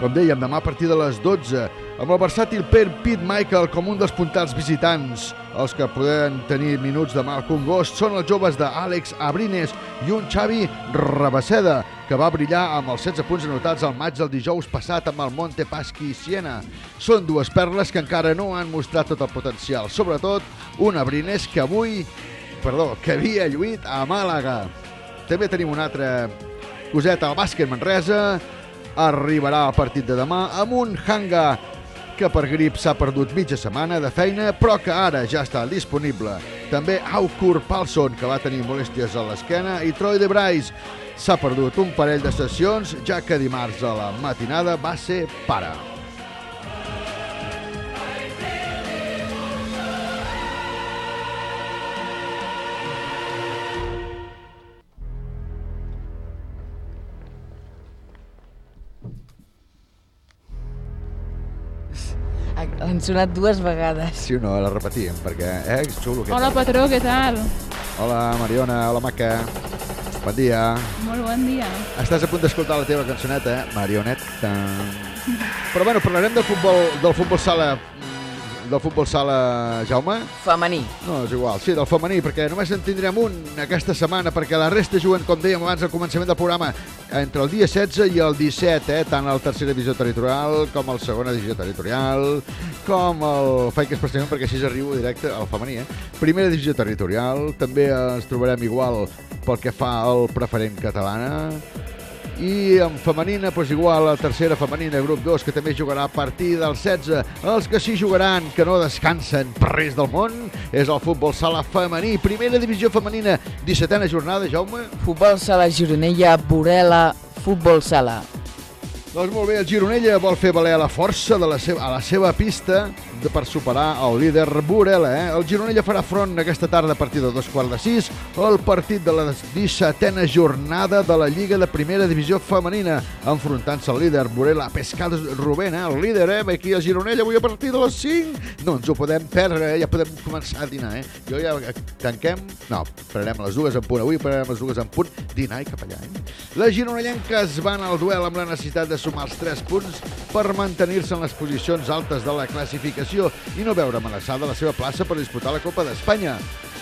Speaker 1: Com dèiem, demà a partir de les 12, amb el versàtil Per Pete Michael com un dels puntats visitants. Els que poden tenir minuts demà al Congost són els joves d'Àlex Abrines i un Xavi Rabaseda, que va brillar amb els 16 punts anotats al maig del dijous passat amb el Montepaschi Siena. Són dues perles que encara no han mostrat tot el potencial, sobretot un Abrines que avui, perdó, que havia lluit a Màlaga. També tenim una altra coseta al bàsquet Manresa, arribarà al partit de demà amb un hanga que per grip s'ha perdut mitja setmana de feina, però que ara ja està disponible. També Aukur Palson, que va tenir molèsties a l'esquena, i Troy de Bryce s'ha perdut un parell de sessions, ja que dimarts a la matinada va ser pare.
Speaker 7: Han sonat dues vegades.
Speaker 1: Sí o no? La repetíem, perquè, eh, és xulo. aquest
Speaker 6: Hola,
Speaker 1: tema.
Speaker 6: patró, què tal?
Speaker 1: Hola, Mariona, hola, maca. Bon dia.
Speaker 6: Molt bon dia.
Speaker 1: Estàs a punt d'escoltar la teva cançoneta, eh? Marioneta. Però bueno, parlarem del futbol, del futbol sala del futbol sala, Jaume?
Speaker 7: Femení.
Speaker 1: No, és igual, sí, del femení, perquè només en tindrem un aquesta setmana, perquè la resta juguen, com dèiem abans al començament del programa, entre el dia 16 i el 17, eh? tant el tercera divisió territorial com el segona divisió territorial, com el... Faig que expressament perquè així arribo directe al femení, eh? Primera divisió territorial, també ens trobarem igual pel que fa al preferent catalana, i en femenina, doncs igual, la tercera femenina, grup 2, que també jugarà a partir del 16. Els que sí jugaran, que no descansen per res del món, és el futbol sala femení. Primera divisió femenina, 17a jornada, Jaume.
Speaker 7: Futbol sala Gironella, Borela, futbol sala.
Speaker 1: Doncs molt bé, el Gironella vol fer valer la força de la seva, a la seva pista per superar el líder Borela. Eh? El Gironella farà front aquesta tarda a partir de dos quarts de sis al partit de la 17a jornada de la Lliga de Primera Divisió Femenina, enfrontant-se al líder Borela Pescades Rubén, eh? el líder, eh? Aquí a Gironella avui a partir de les 5. No ens ho podem perdre, eh? ja podem començar a dinar. Eh? Jo ja tanquem... No, pararem a les dues en punt. Avui pararem a les dues en punt. Dinar i cap allà. Eh? Les gironellenques van al duel amb la necessitat de sumar els 3 punts per mantenir-se en les posicions altes de la classificació i no veure amenaçada la seva plaça per disputar la Copa d'Espanya.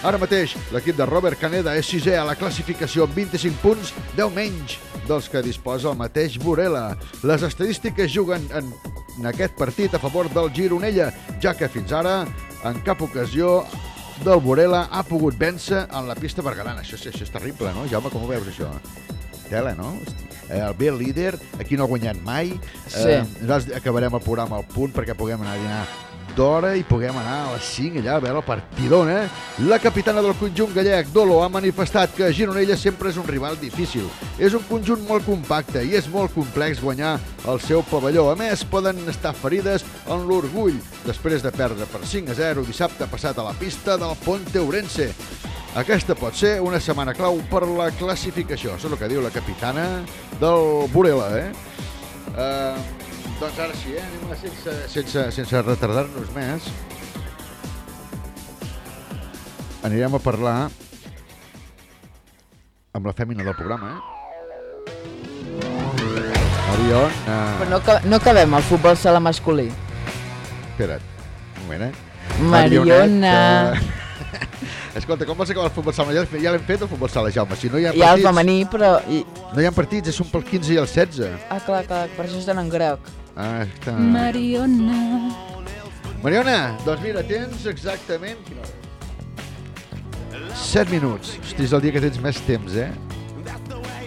Speaker 1: Ara mateix, l'equip de Robert Caneda és sisè a la classificació amb 25 punts, 10 menys dels que disposa el mateix Borela. Les estadístiques juguen en, en aquest partit a favor del Gironella, ja que fins ara, en cap ocasió, del Borela ha pogut vèncer en la pista berguedana. Això, això és terrible, no? Jaume, com ho veus, això? Tela, no? Eh, el B líder, aquí no ha guanyat mai.
Speaker 7: Sí.
Speaker 1: Eh, nosaltres acabarem el programa al punt perquè puguem anar a dinar d'hora i puguem anar a les 5 allà a veure el partidón, eh? La capitana del conjunt gallec, Dolo, ha manifestat que Gironella sempre és un rival difícil. És un conjunt molt compacte i és molt complex guanyar el seu pavelló. A més, poden estar ferides en l'orgull després de perdre per 5 a 0 dissabte passat a la pista del Ponte Ourense. Aquesta pot ser una setmana clau per la classificació. Això és el que diu la capitana del Borela, eh? Uh, doncs ara sí, eh? Anem a sense, sense, sense retardar-nos més. Anirem a parlar amb la fèmina del programa, eh? Marion... Uh...
Speaker 7: Però no, ca- no acabem el futbol sala masculí.
Speaker 1: Espera't, un moment, eh?
Speaker 7: Mariona.
Speaker 1: Escolta, com vols acabar el futbol sala? Ja, ja l'hem fet el futbol sala, Jaume. Si no hi ha
Speaker 7: Hi ha el
Speaker 1: partits...
Speaker 7: femení, però... I...
Speaker 1: No hi ha partits, són pel 15 i el 16.
Speaker 7: Ah, clar, clar, per això estan en groc.
Speaker 1: Ah, està...
Speaker 6: Mariona.
Speaker 1: Mariona, doncs mira, tens exactament... Quina hora? 7 minuts. Hosti, és el dia que tens més temps, eh?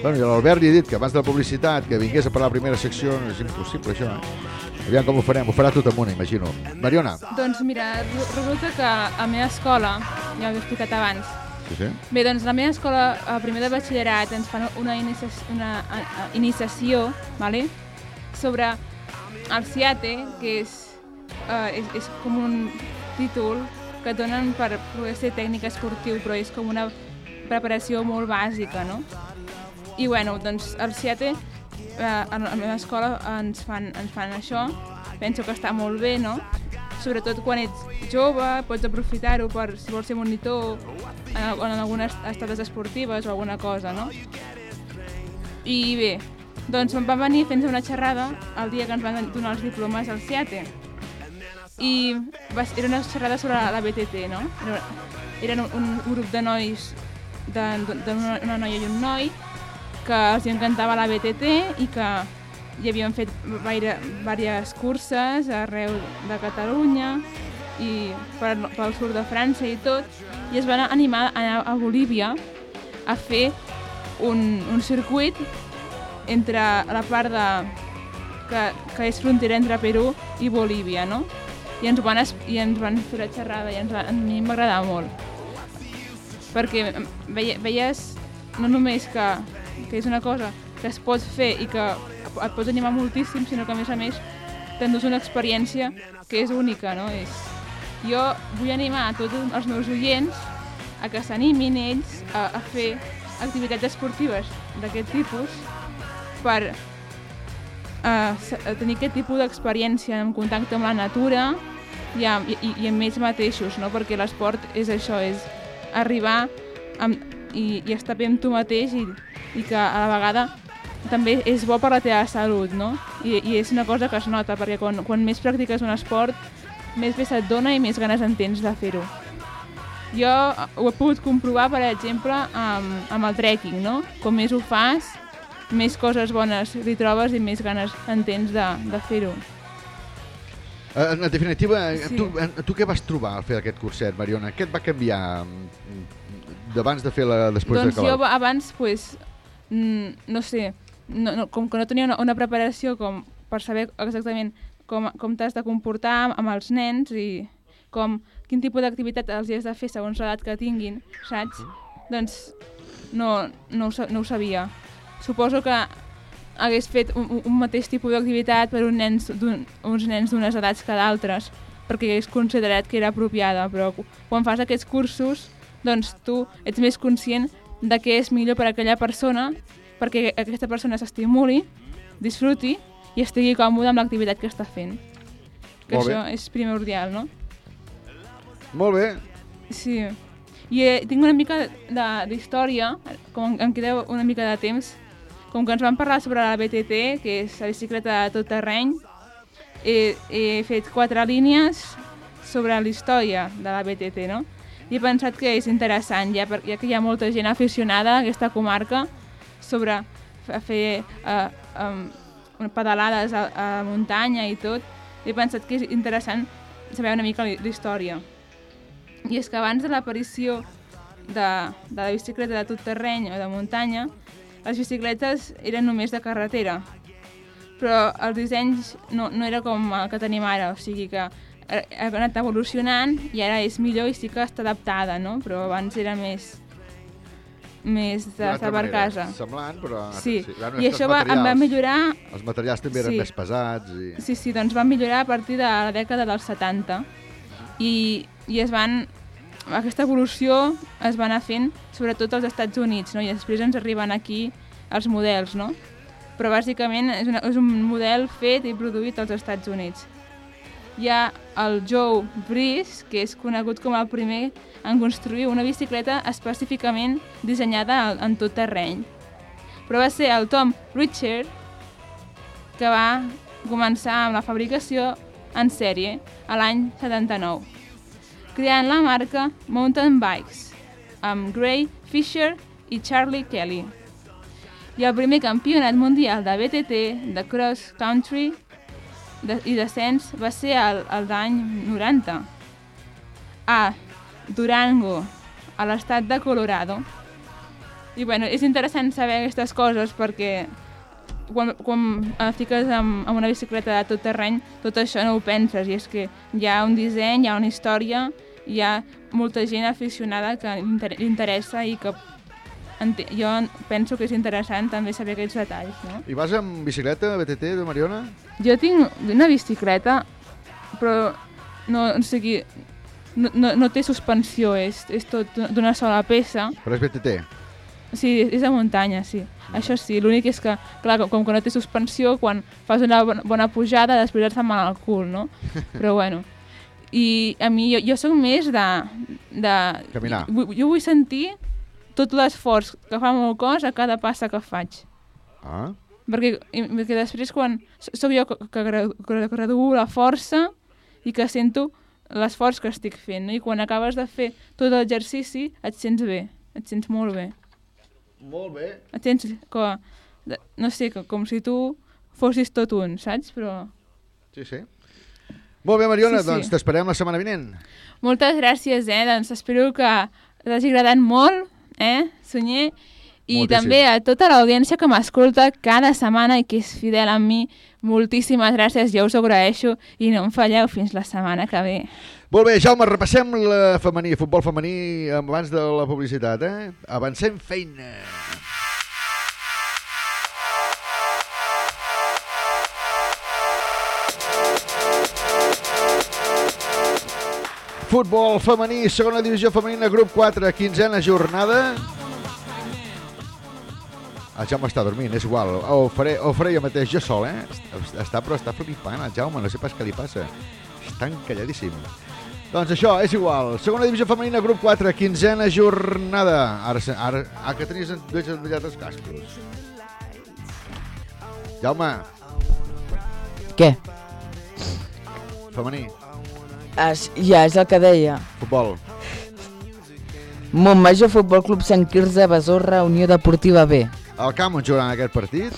Speaker 1: Bueno, i l'Albert li he dit que abans de la publicitat que vingués a parlar la primera secció no és impossible, això, eh? Aviam com ho farem, ho farà tot amunt, imagino. Mariona.
Speaker 6: Doncs mira, re- resulta que a la meva escola, ja ho he explicat abans,
Speaker 1: Sí, sí.
Speaker 6: Bé, doncs la meva escola, a primer de batxillerat, ens fan una, inicia una a, a, iniciació vale? sobre el CIATE, que és, uh, és, és com un títol que et donen per poder ser tècnic esportiu, però és com una preparació molt bàsica, no? I bueno, doncs el CIATE, eh, a la meva escola ens fan, ens fan això, penso que està molt bé, no? Sobretot quan ets jove, pots aprofitar-ho per, si vols ser monitor en, en algunes estades esportives o alguna cosa, no? I bé, doncs em van venir fent una xerrada el dia que ens van donar els diplomes al CIATE. I va, era una xerrada sobre la BTT, no? Era, eren un, un grup de nois, d'una noia i un noi, que els encantava la BTT i que hi havien fet gaire, diverses curses arreu de Catalunya i per, pel sud de França i tot, i es van animar a a Bolívia a fer un, un circuit entre la part de, que, que és frontera entre Perú i Bolívia, no? I ens van, i ens van fer la xerrada i ens, va- a mi m'agradava molt. Perquè veies no només que, que és una cosa que es pot fer i que et pots animar moltíssim, sinó que a més a més t'endús una experiència que és única, no? És... Jo vull animar a tots els meus oients a que s'animin ells a, a fer activitats esportives d'aquest tipus per a, a tenir aquest tipus d'experiència en contacte amb la natura i amb, i, i amb ells mateixos, no? perquè l'esport és això, és arribar amb, i, i estar bé amb tu mateix i, i que a la vegada també és bo per la teva salut, no? I, i és una cosa que es nota, perquè quan, quan més practiques un esport, més bé se't dona i més ganes en tens de fer-ho. Jo ho he pogut comprovar, per exemple, amb, amb el trekking, no? Com més ho fas, més coses bones li trobes i més ganes en tens de, de fer-ho.
Speaker 1: Eh, En definitiva,
Speaker 6: Sí.
Speaker 1: tu, en- tu què vas trobar al fer aquest curset, Mariona? Què et va canviar mm, d'abans de fer la... després
Speaker 6: doncs
Speaker 1: d'acabar?
Speaker 6: jo abans, pues, mm, no sé, no, no, com que no tenia una, una preparació com per saber exactament com, com t'has de comportar amb els nens i com, quin tipus d'activitat els has de fer segons l'edat que tinguin, saps? Doncs no, no, ho, no ho sabia. Suposo que hagués fet un, un- un mateix tipus d'activitat per un nens d'un- uns nens d'unes edats que d'altres, perquè hagués considerat que era apropiada, però quan fas aquests cursos, doncs tu ets més conscient de què és millor per a aquella persona, perquè aquesta persona s'estimuli, disfruti i estigui còmode amb l'activitat que està fent. Que
Speaker 1: Molt bé.
Speaker 6: això és primordial, no?
Speaker 1: Molt bé.
Speaker 6: Sí. I eh, tinc una mica de- d'història, com em queda una mica de temps, com que ens van parlar sobre la BTT, que és la bicicleta de tot terreny, he, he fet quatre línies sobre la història de la BTT, no? I he pensat que és interessant, ja, per, ja que hi ha molta gent aficionada a aquesta comarca sobre fer uh, um, pedalades a, a muntanya i tot, he pensat que és interessant saber una mica la història. I és que abans de l'aparició de, de la bicicleta de tot terreny o de muntanya, les bicicletes eren només de carretera. Però el disseny no, no era com el que tenim ara, o sigui que ha ha anat evolucionant i ara és millor i sí que està adaptada, no? Però abans era més més per
Speaker 1: manera,
Speaker 6: casa.
Speaker 1: Semblant, però...
Speaker 6: Sí,
Speaker 1: van
Speaker 6: i
Speaker 1: els
Speaker 6: això va, em va
Speaker 1: materials-
Speaker 6: millorar...
Speaker 1: Els materials també eren
Speaker 6: Sí.
Speaker 1: més pesats i...
Speaker 6: Sí, sí, doncs van millorar a partir de la dècada dels 70 i, i es van... Aquesta evolució es va anar fent sobretot als Estats Units, no? i després ens arriben aquí els models, no? Però bàsicament és, una, és un model fet i produït als Estats Units. Hi ha el Joe Breeze, que és conegut com el primer en construir una bicicleta específicament dissenyada en tot terreny. Però va ser el Tom Richard que va començar amb la fabricació en sèrie a l'any 79, creant la marca Mountain Bikes amb Gray Fisher i Charlie Kelly. I el primer campionat mundial de BTT de cross country de, i descens va ser el, el d'any 90 a Durango, a l'estat de Colorado. I bueno, és interessant saber aquestes coses perquè quan, quan et fiques amb, amb una bicicleta de tot terreny, tot això no ho penses, i és que hi ha un disseny, hi ha una història, hi ha molta gent aficionada que li inter- li interessa i que jo penso que és interessant també saber aquests detalls, no?
Speaker 1: I vas amb bicicleta, BTT, de Mariona?
Speaker 6: Jo tinc una bicicleta, però no, o sigui, no, no, no té suspensió, és, és tot d'una sola peça.
Speaker 1: Però és BTT.
Speaker 6: Sí, és de muntanya, sí. Això sí, l'únic és que, clar, com que no té suspensió, quan fas una bona pujada, després et fa mal al cul, no? Però bueno. I a mi, jo, jo sóc més de... de
Speaker 1: Caminar.
Speaker 6: Jo, jo vull sentir tot l'esforç que fa el meu cos a cada passa que faig.
Speaker 1: Ah.
Speaker 6: Perquè, i- perquè després quan... s- Soc jo que, que, que graduo la força i que sento l'esforç que estic fent, no? I quan acabes de fer tot l'exercici et sents bé, et sents molt bé.
Speaker 1: Molt bé.
Speaker 6: Et sents com, no sé, que, com si tu fossis tot un, saps? Però
Speaker 1: Sí, sí. Molt bé, Mariona,
Speaker 6: Sí, sí.
Speaker 1: doncs t'esperem la setmana vinent.
Speaker 6: moltes gràcies, eh? Doncs espero que t'hagi agradat molt, eh, Sunyer? I
Speaker 1: Moltíssim.
Speaker 6: també a tota l'audiència que m'escolta cada setmana i que és fidel amb mi, moltíssimes gràcies, ja us ho agraeixo i no em falleu fins la setmana que ve.
Speaker 1: Molt bé, Jaume, repassem la femení, futbol femení abans de la publicitat, eh? Avancem feina. Futbol femení, segona divisió femenina, grup 4, quinzena jornada. El Jaume està dormint, és igual. Ho faré, ho faré jo mateix, jo sol, eh? Està, però està flipant, el Jaume, no sé pas què li passa. Està encalladíssim. Doncs això, és igual. Segona divisió femenina, grup 4, quinzena jornada. Ara, ara, ara que tenies en- veig enrotllat els cascos. Jaume,
Speaker 7: Què?
Speaker 1: femení,
Speaker 7: Es, ja, és el que deia.
Speaker 1: futbol.
Speaker 7: Montmajor Futbol Club Sant Quirze, Besorra, Unió Deportiva B.
Speaker 1: El camp on jugaran aquest partit.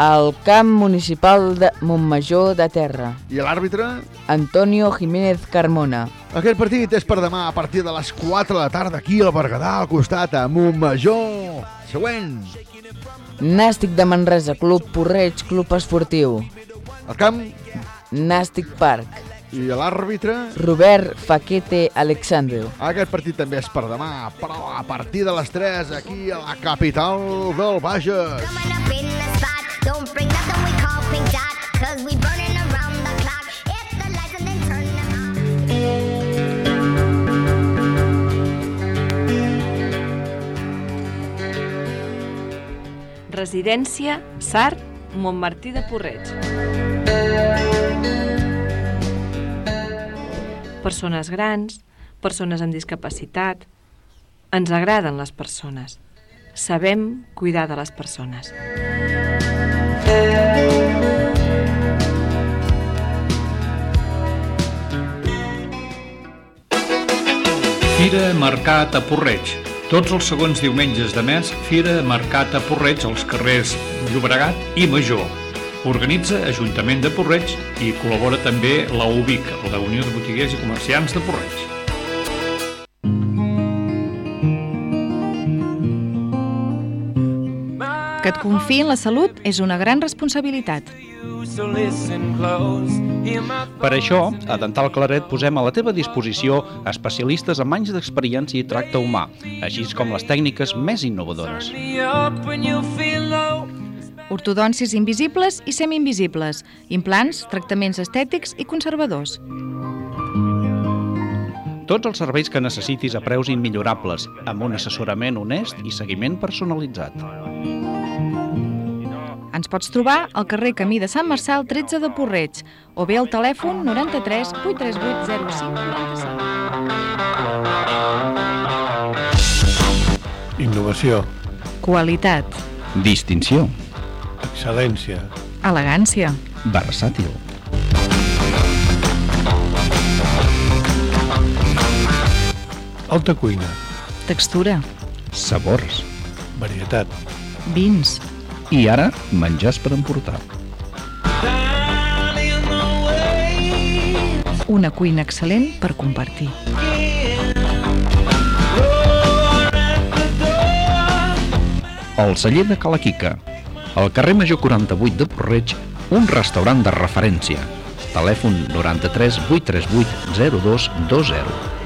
Speaker 7: El camp municipal de Montmajor de Terra.
Speaker 1: I l'àrbitre?
Speaker 7: Antonio Jiménez Carmona.
Speaker 1: Aquest partit és per demà a partir de les 4 de la tarda aquí al Berguedà, al costat, a Montmajor. Següent.
Speaker 7: Nàstic de Manresa, Club Porreig, Club Esportiu.
Speaker 1: El camp?
Speaker 7: Nàstic Park.
Speaker 1: I l'àrbitre?
Speaker 7: Robert Faquete Alexandre.
Speaker 1: Aquest partit també és per demà, però a partir de les 3 aquí a la capital del Bages.
Speaker 15: Don't bring nothing we call
Speaker 16: Persones grans, persones amb discapacitat. Ens agraden les persones. Sabem cuidar de les persones.
Speaker 17: Fira Mercat a Porreig. Tots els segons diumenges de mes, Fira Mercat a Porreig als carrers Llobregat i Major. Organitza Ajuntament de Porreig i col·labora també la UBIC, la Unió de Botiguers i Comerciants de Porreig.
Speaker 12: Que et confiï en la salut és una gran responsabilitat.
Speaker 11: Per això, a Dental Claret posem a la teva disposició especialistes amb anys d'experiència i tracte humà, així com les tècniques més innovadores.
Speaker 12: Ortodòncies invisibles i semi-invisibles, implants, tractaments estètics i conservadors.
Speaker 11: Tots els serveis que necessitis a preus immillorables, amb un assessorament honest i seguiment personalitzat.
Speaker 12: Ens pots trobar al carrer Camí de Sant Marçal 13 de Porreig o bé al telèfon 93 838 05
Speaker 18: Innovació,
Speaker 12: Qualitat,
Speaker 11: Distinció.
Speaker 18: Excel·lència,
Speaker 12: elegància,
Speaker 11: Versàtil.
Speaker 18: alta cuina,
Speaker 12: textura,
Speaker 11: Sabors.
Speaker 18: varietat,
Speaker 12: vins,
Speaker 11: I ara, menjars per emportar.
Speaker 12: una cuina excel·lent per compartir.
Speaker 11: El celler de Calaquica. Al carrer Major 48 de Porreig, un restaurant de referència. Telèfon 93 838 0220.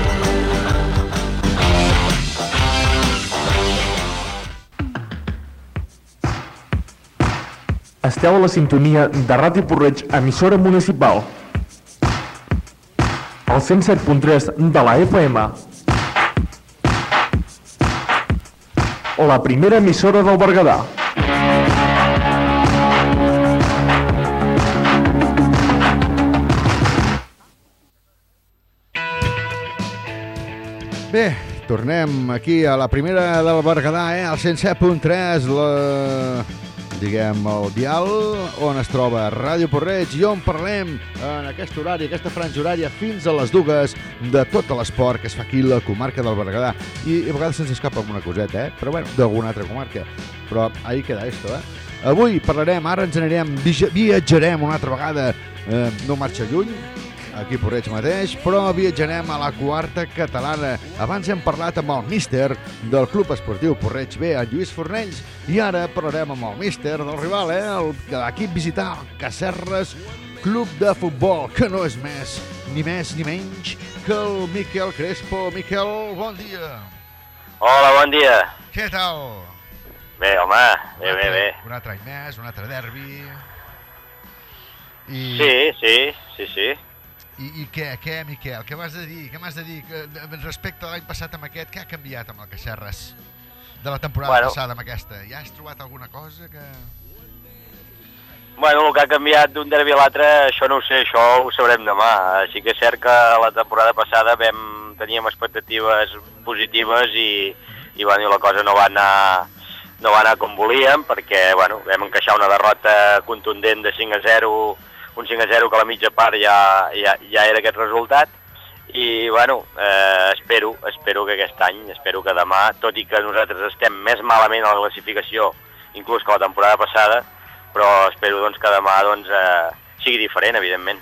Speaker 19: Esteu a la sintonia de Ràdio Porreig, emissora municipal. El 107.3 de la FM. La primera emissora del Berguedà.
Speaker 1: Bé, tornem aquí a la primera del Berguedà, eh? al 107.3, la... diguem, el dial on es troba Ràdio Porreig i on parlem en aquest horari, aquesta franja horària fins a les dues de tot l'esport que es fa aquí la comarca del Berguedà. I, a vegades se'ns escapa alguna coseta, eh? però bueno, d'alguna altra comarca. Però ahí queda esto, eh? Avui parlarem, ara ens anirem, viatjarem una altra vegada, eh, no marxa lluny, aquí Porreig mateix, però viatjarem a la quarta catalana. Abans hem parlat amb el míster del Club Esportiu Porreig B, en Lluís Fornells, i ara parlarem amb el míster del rival, eh, el, l'equip visitar el Cacerres Club de Futbol, que no és més, ni més ni menys que el Miquel Crespo. Miquel, bon dia.
Speaker 20: Hola, bon dia.
Speaker 1: Què tal?
Speaker 20: Bé, home, bé, bé, bé.
Speaker 1: Un altre any més, un altre derbi... I...
Speaker 20: Sí, sí, sí, sí.
Speaker 1: I, I què, què, Miquel? Què m'has de dir? Què m'has de dir? Respecte a l'any passat amb aquest, què ha canviat amb el Cacerres? De la temporada
Speaker 20: Bueno.
Speaker 1: passada amb aquesta? Ja has trobat alguna cosa que...
Speaker 20: Bueno, el que ha canviat d'un derbi a l'altre, això no ho sé, això ho sabrem demà. Així que és cert que la temporada passada vam, teníem expectatives positives i, i, bueno, i la cosa no va anar no va anar com volíem perquè bueno, vam encaixar una derrota contundent de 5 a 0, un 5 a 0 que a la mitja part ja, ja, ja era aquest resultat i bueno, eh, espero, espero que aquest any, espero que demà, tot i que nosaltres estem més malament a la classificació inclús que la temporada passada, però espero doncs, que demà doncs, eh, sigui diferent, evidentment.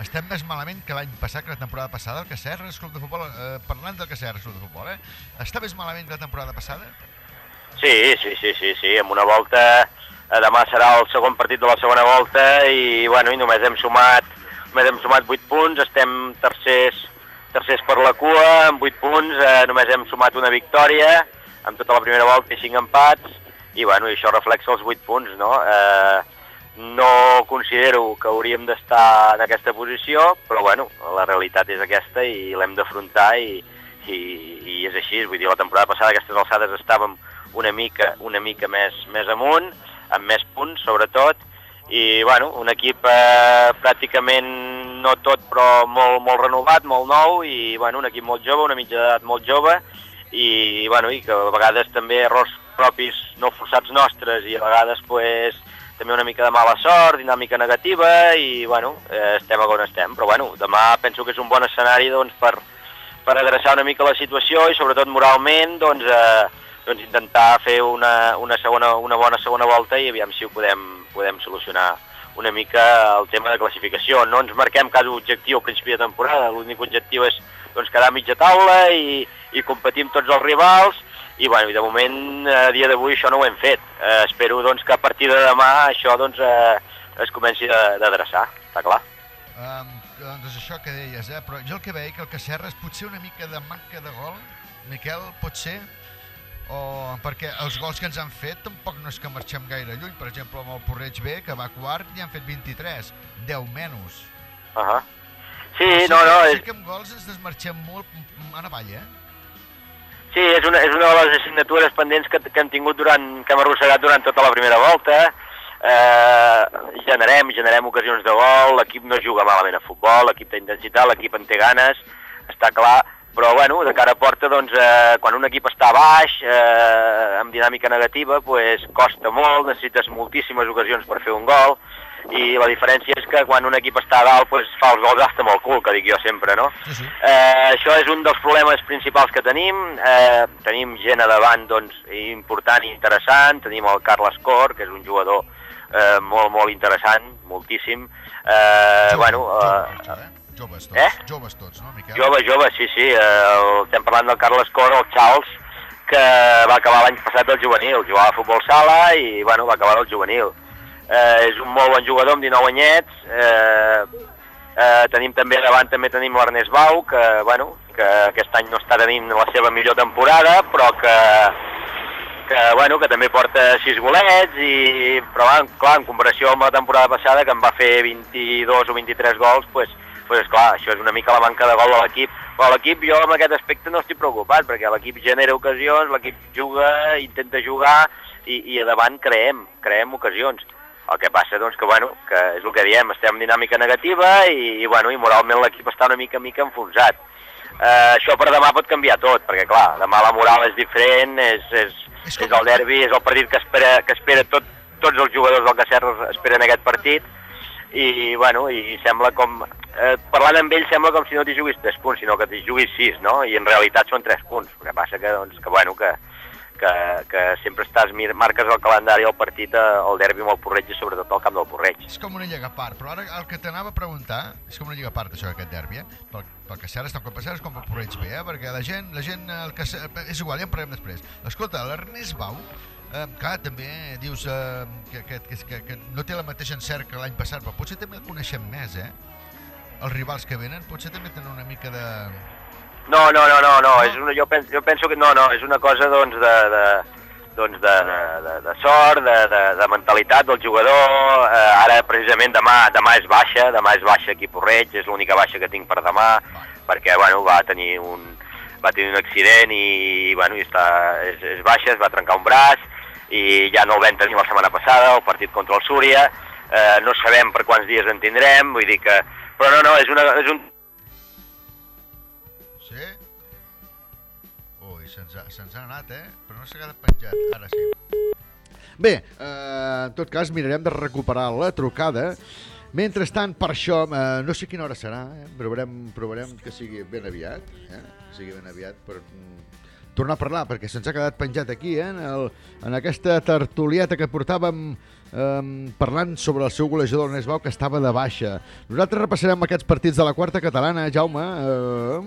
Speaker 1: Estem més malament que l'any passat, que la temporada passada, el Cacerres Club de Futbol, eh, parlant del Cacerres Club de Futbol, eh? Està més malament que la temporada passada?
Speaker 20: Sí, sí, sí, sí, sí, amb una volta, demà serà el segon partit de la segona volta i, bueno, i només hem sumat, només hem sumat 8 punts, estem tercers, tercers per la cua, amb 8 punts, eh, només hem sumat una victòria, amb tota la primera volta i 5 empats, i, bueno, i això reflexa els 8 punts, no? Eh, no considero que hauríem d'estar en aquesta posició, però bueno, la realitat és aquesta i l'hem d'afrontar i, i, i és així. Vull dir, la temporada passada aquestes alçades estàvem una mica, una mica més, més amunt, amb més punts sobretot, i bueno, un equip eh, pràcticament no tot però molt, molt renovat, molt nou i bueno, un equip molt jove, una mitja d'edat molt jove i, bueno, i que a vegades també errors propis no forçats nostres i a vegades pues, també una mica de mala sort, dinàmica negativa i bueno, eh, estem on estem, però bueno, demà penso que és un bon escenari doncs, per, per adreçar una mica la situació i sobretot moralment doncs, eh, doncs intentar fer una, una, segona, una bona segona volta i aviam si ho podem, podem solucionar una mica el tema de classificació. No ens marquem cap objectiu al principi de temporada, l'únic objectiu és doncs, quedar a mitja taula i, i competir amb tots els rivals i, bueno, i de moment, a dia d'avui, això no ho hem fet. Eh, espero doncs, que a partir de demà això doncs, eh, es comenci d'adreçar, està clar.
Speaker 1: Um, doncs això que deies, eh? Però jo el que veia que el Cacerres potser una mica de manca de gol, Miquel, pot ser, o perquè els gols que ens han fet tampoc no és que marxem gaire lluny. Per exemple, amb el Porreig B, que va quart, ja han fet 23, 10 menys.
Speaker 20: Uh -huh. Sí,
Speaker 1: Però
Speaker 20: no, no,
Speaker 1: sí
Speaker 20: és,
Speaker 1: que amb gols ens desmarxem molt en avall, eh?
Speaker 20: Sí, és una, és una de les assignatures pendents que, que hem tingut durant, que hem arrossegat durant tota la primera volta. Eh, generem, generem ocasions de gol, l'equip no juga malament a futbol, l'equip té intensitat, l'equip en té ganes, està clar, però bueno, de cara a porta, doncs, eh, quan un equip està baix, eh, amb dinàmica negativa, pues, costa molt, necessites moltíssimes ocasions per fer un gol, i la diferència és que quan un equip està a dalt pues, fa els gols hasta amb el cul, que dic jo sempre, no?
Speaker 1: Sí, sí.
Speaker 20: Eh, això és un dels problemes principals que tenim. Eh, tenim gent a davant doncs, important i interessant. Tenim el Carles Cor, que és un jugador eh, molt, molt interessant, moltíssim. Eh, bueno, eh,
Speaker 1: Joves tots,
Speaker 20: Eh?
Speaker 1: joves tots, no, Miquel?
Speaker 20: jove, jove, sí, sí. Eh, el, estem parlant del Carles Cor, el Charles, que va acabar l'any passat del juvenil. Jugava a futbol sala i bueno, va acabar el juvenil. Eh, és un molt bon jugador amb 19 anyets. Eh, eh, tenim també davant també tenim l'Ernest Bau, que, bueno, que aquest any no està tenint la seva millor temporada, però que, que, bueno, que també porta 6 golets, i, però clar, en comparació amb la temporada passada, que en va fer 22 o 23 gols, pues, pues, clar, això és una mica la manca de gol de l'equip. Però l'equip jo en aquest aspecte no estic preocupat, perquè l'equip genera ocasions, l'equip juga, intenta jugar, i, i a davant creem, creem ocasions. El que passa, doncs, que, bueno, que és el que diem, estem en dinàmica negativa i, i, bueno, i moralment l'equip està una mica, mica enfonsat. Eh, això per demà pot canviar tot, perquè, clar, demà la moral és diferent, és, és, és el derbi, és el partit que espera, que espera tot, tots els jugadors del Cacerres esperen aquest partit, i, bueno, i sembla com... Eh, parlant amb ell sembla com si no t'hi juguis 3 punts, sinó que t'hi juguis 6, no? I en realitat són 3 punts. El que passa que, doncs, que, bueno, que, que, que sempre estàs, marques el calendari el partit, eh, el derbi amb el Porreig i sobretot al camp del Porreig.
Speaker 1: És com una lliga part, però ara el que t'anava a preguntar, és com una lliga part això aquest derbi, eh? Pel, pel Caceres, tant com per Caceres com pel Porreig B, eh? Perquè la gent, la gent, el que, és igual, ja en parlem després. Escolta, l'Ernest Bau, eh, clar, també dius eh, que, que, que, que, que no té la mateixa encert que l'any passat, però potser també el coneixem més, eh? Els rivals que venen, potser també tenen una mica de...
Speaker 20: No, no, no, no, no, és una, jo, penso, jo penso que no, no, és una cosa doncs de, de, doncs de, de, de, sort, de, de, de mentalitat del jugador, eh, ara precisament demà, demà és baixa, demà és baixa aquí a Porreig, és l'única baixa que tinc per demà, perquè bueno, va tenir un, va tenir un accident i, bueno, i està, és, és baixa, es va trencar un braç i ja no el vam tenir la setmana passada, el partit contra el Súria, eh, no sabem per quants dies en tindrem, vull dir que... Però no, no, és, una, és un
Speaker 1: Sí? Ui, se'ns ha, se ha anat, eh? Però no s'ha quedat penjat, ara sí. Bé, eh, en tot cas mirarem de recuperar la trucada. Mentrestant, per això, eh, no sé quina hora serà, eh? provarem, provarem que sigui ben aviat, eh? que sigui ben aviat per mm, tornar a parlar, perquè se'ns ha quedat penjat aquí, eh? en, el, en aquesta tertulieta que portàvem eh, parlant sobre el seu golejador Ernest Bau, que estava de baixa. Nosaltres repassarem aquests partits de la quarta catalana, Jaume, eh,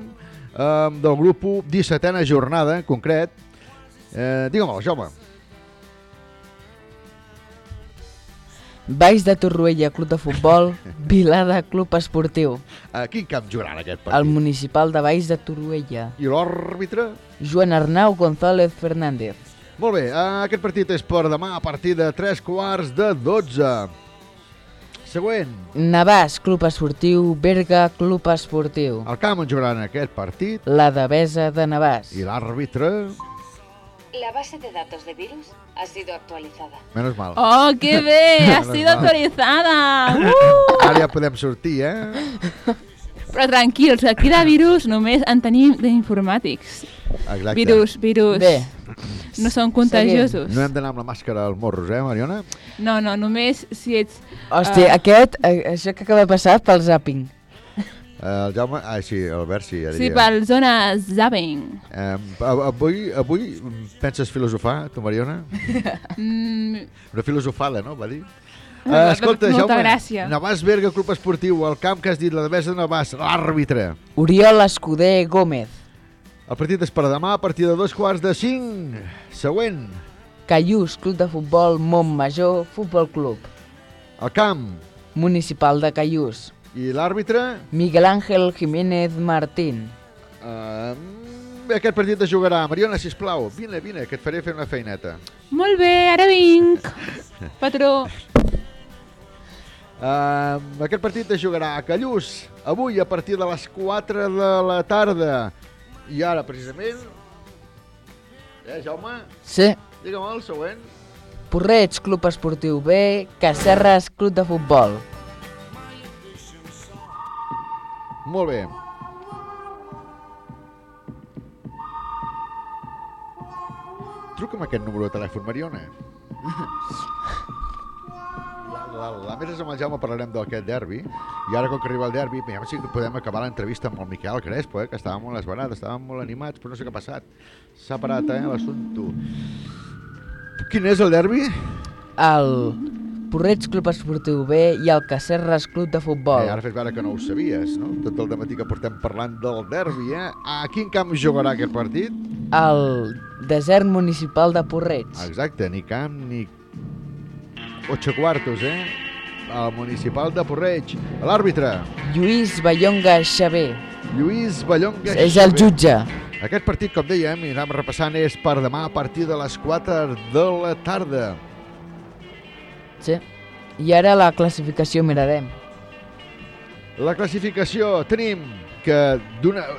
Speaker 1: eh, del grup 1, 17a jornada, en concret. Eh, Digue'm-ho, Jaume.
Speaker 7: Baix de Torroella, Club de Futbol, Vilada, Club Esportiu.
Speaker 1: A quin camp jugaran aquest partit?
Speaker 7: El municipal de Baix de Torroella.
Speaker 1: I l'àrbitre?
Speaker 7: Joan Arnau González Fernández.
Speaker 1: Molt bé, aquest partit és per demà a partir de 3 quarts de 12. Següent.
Speaker 7: Navàs, Club Esportiu, Berga, Club Esportiu.
Speaker 1: Al camp on jugaran aquest partit.
Speaker 7: La Devesa de Navàs.
Speaker 1: I l'àrbitre?
Speaker 21: La base de datos de virus ha sido actualizada.
Speaker 1: Menos mal.
Speaker 6: Oh, que bé! ha sido
Speaker 1: mal.
Speaker 6: actualitzada! Uh!
Speaker 1: Ara ja podem sortir, eh?
Speaker 6: Però tranquils, aquí de virus només en tenim d'informàtics.
Speaker 1: Exacte.
Speaker 6: Virus, virus.
Speaker 7: Bé.
Speaker 6: No són contagiosos.
Speaker 1: No hem d'anar amb la màscara als morros, eh, Mariona?
Speaker 6: No, no, només si ets...
Speaker 7: Hòstia,
Speaker 6: ah,
Speaker 7: aquest, eh, això que acaba de passar pel zapping.
Speaker 1: Eh, el Jaume... Ah, sí, Albert, sí, ja
Speaker 6: Sí,
Speaker 1: diria.
Speaker 6: pel zona Zapping.
Speaker 1: Eh, avui, avui penses filosofar, tu, Mariona?
Speaker 6: Mm,
Speaker 1: Una filosofada, no? Va dir. Uh, escolta,
Speaker 6: molta
Speaker 1: Jaume,
Speaker 6: gràcia.
Speaker 1: Navàs Berga, Club Esportiu, el camp que has dit, la Devesa de Navàs, l'àrbitre.
Speaker 7: Oriol Escuder Gómez.
Speaker 1: El partit és per demà a partir de dos quarts de cinc. Següent.
Speaker 7: Callús, Club de Futbol Montmajor, Futbol Club.
Speaker 1: El camp.
Speaker 7: Municipal de Callús.
Speaker 1: I l'àrbitre?
Speaker 7: Miguel Ángel Jiménez Martín.
Speaker 1: Uh, aquest partit es jugarà. Mariona, sisplau, vine, vine, que et faré fer una feineta.
Speaker 6: molt bé, ara vinc. Patró.
Speaker 1: Uh, aquest partit es jugarà a Callús, avui a partir de les 4 de la tarda. I ara, precisament... Eh, Jaume?
Speaker 7: Sí.
Speaker 1: Digue'm el següent.
Speaker 7: Porreig, Club Esportiu B, Cacerres, Club de Futbol.
Speaker 1: Molt bé. Truca'm aquest número de telèfon, Mariona. La, la, la més és amb el Jaume parlarem d'aquest derbi i ara com que arriba el derbi veiem si podem acabar l'entrevista amb el Miquel Crespo eh, que estàvem molt esbarats, estàvem molt animats però no sé què ha passat, s'ha parat eh, l'assumpte Quin és el derbi?
Speaker 7: El Porreig, Club Esportiu B i el Cacerres, Club de Futbol.
Speaker 1: Eh, ara fes veure que no ho sabies, no? Tot el matí que portem parlant del derbi, eh? A quin camp jugarà aquest partit?
Speaker 7: El desert municipal de Porreig.
Speaker 1: Exacte, ni camp ni 8 quartos, eh? El municipal de Porreig. L'àrbitre.
Speaker 7: Lluís Ballonga Xavé.
Speaker 1: Lluís Ballonga
Speaker 7: És el jutge.
Speaker 1: Aquest partit, com dèiem, i anàvem repassant, és per demà a partir de les 4 de la tarda.
Speaker 7: Sí. I ara la classificació mirarem.
Speaker 1: La classificació tenim que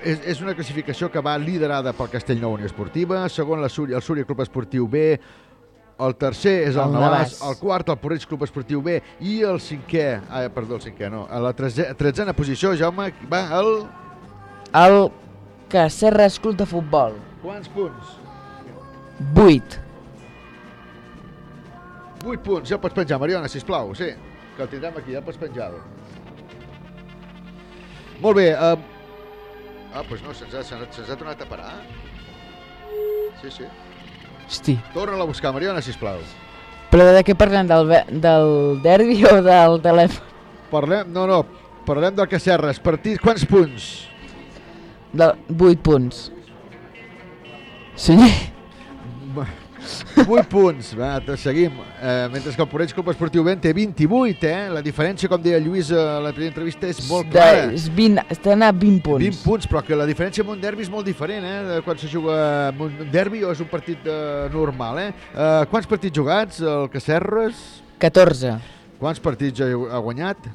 Speaker 1: és, és una classificació que va liderada pel Castellnou Unió Esportiva, segon la Súria, el Súria Club Esportiu B, el tercer és el,
Speaker 7: El
Speaker 1: Navàs,
Speaker 7: Navàs.
Speaker 1: el quart el Porreig Club Esportiu B i el cinquè, ah, perdó, el cinquè no, a la tretzena posició, Jaume, va el...
Speaker 7: El Cacerres, Club de Futbol.
Speaker 1: Quants punts?
Speaker 7: 8.
Speaker 1: 8 punts, ja pots penjar, Mariona, sisplau, sí, que el tindrem aquí, ja pots penjar. Molt bé, uh... ah, doncs no, se'ns ha, se'ns ha tornat a parar. Sí, sí.
Speaker 7: Hosti.
Speaker 1: Torna-la a buscar, Mariona, sisplau.
Speaker 7: Però de què parlem? Del, del derbi o del telèfon?
Speaker 1: Parlem, no, no, parlem del Cacerres. Partit, quants punts?
Speaker 7: De 8 punts. Sí.
Speaker 1: 8 punts, va, seguim. Eh, mentre que el Porreig Club Esportiu Ben té 28, eh? La diferència, com deia Lluís a la primera entrevista, és molt clara.
Speaker 7: De, és 20, estan a 20 punts.
Speaker 1: 20 punts, però que la diferència amb un derbi és molt diferent, eh? De quan se juga amb un derbi o és un partit eh, normal, eh? eh? Quants partits jugats, el Cacerres?
Speaker 7: 14.
Speaker 1: Quants partits ha, ha guanyat?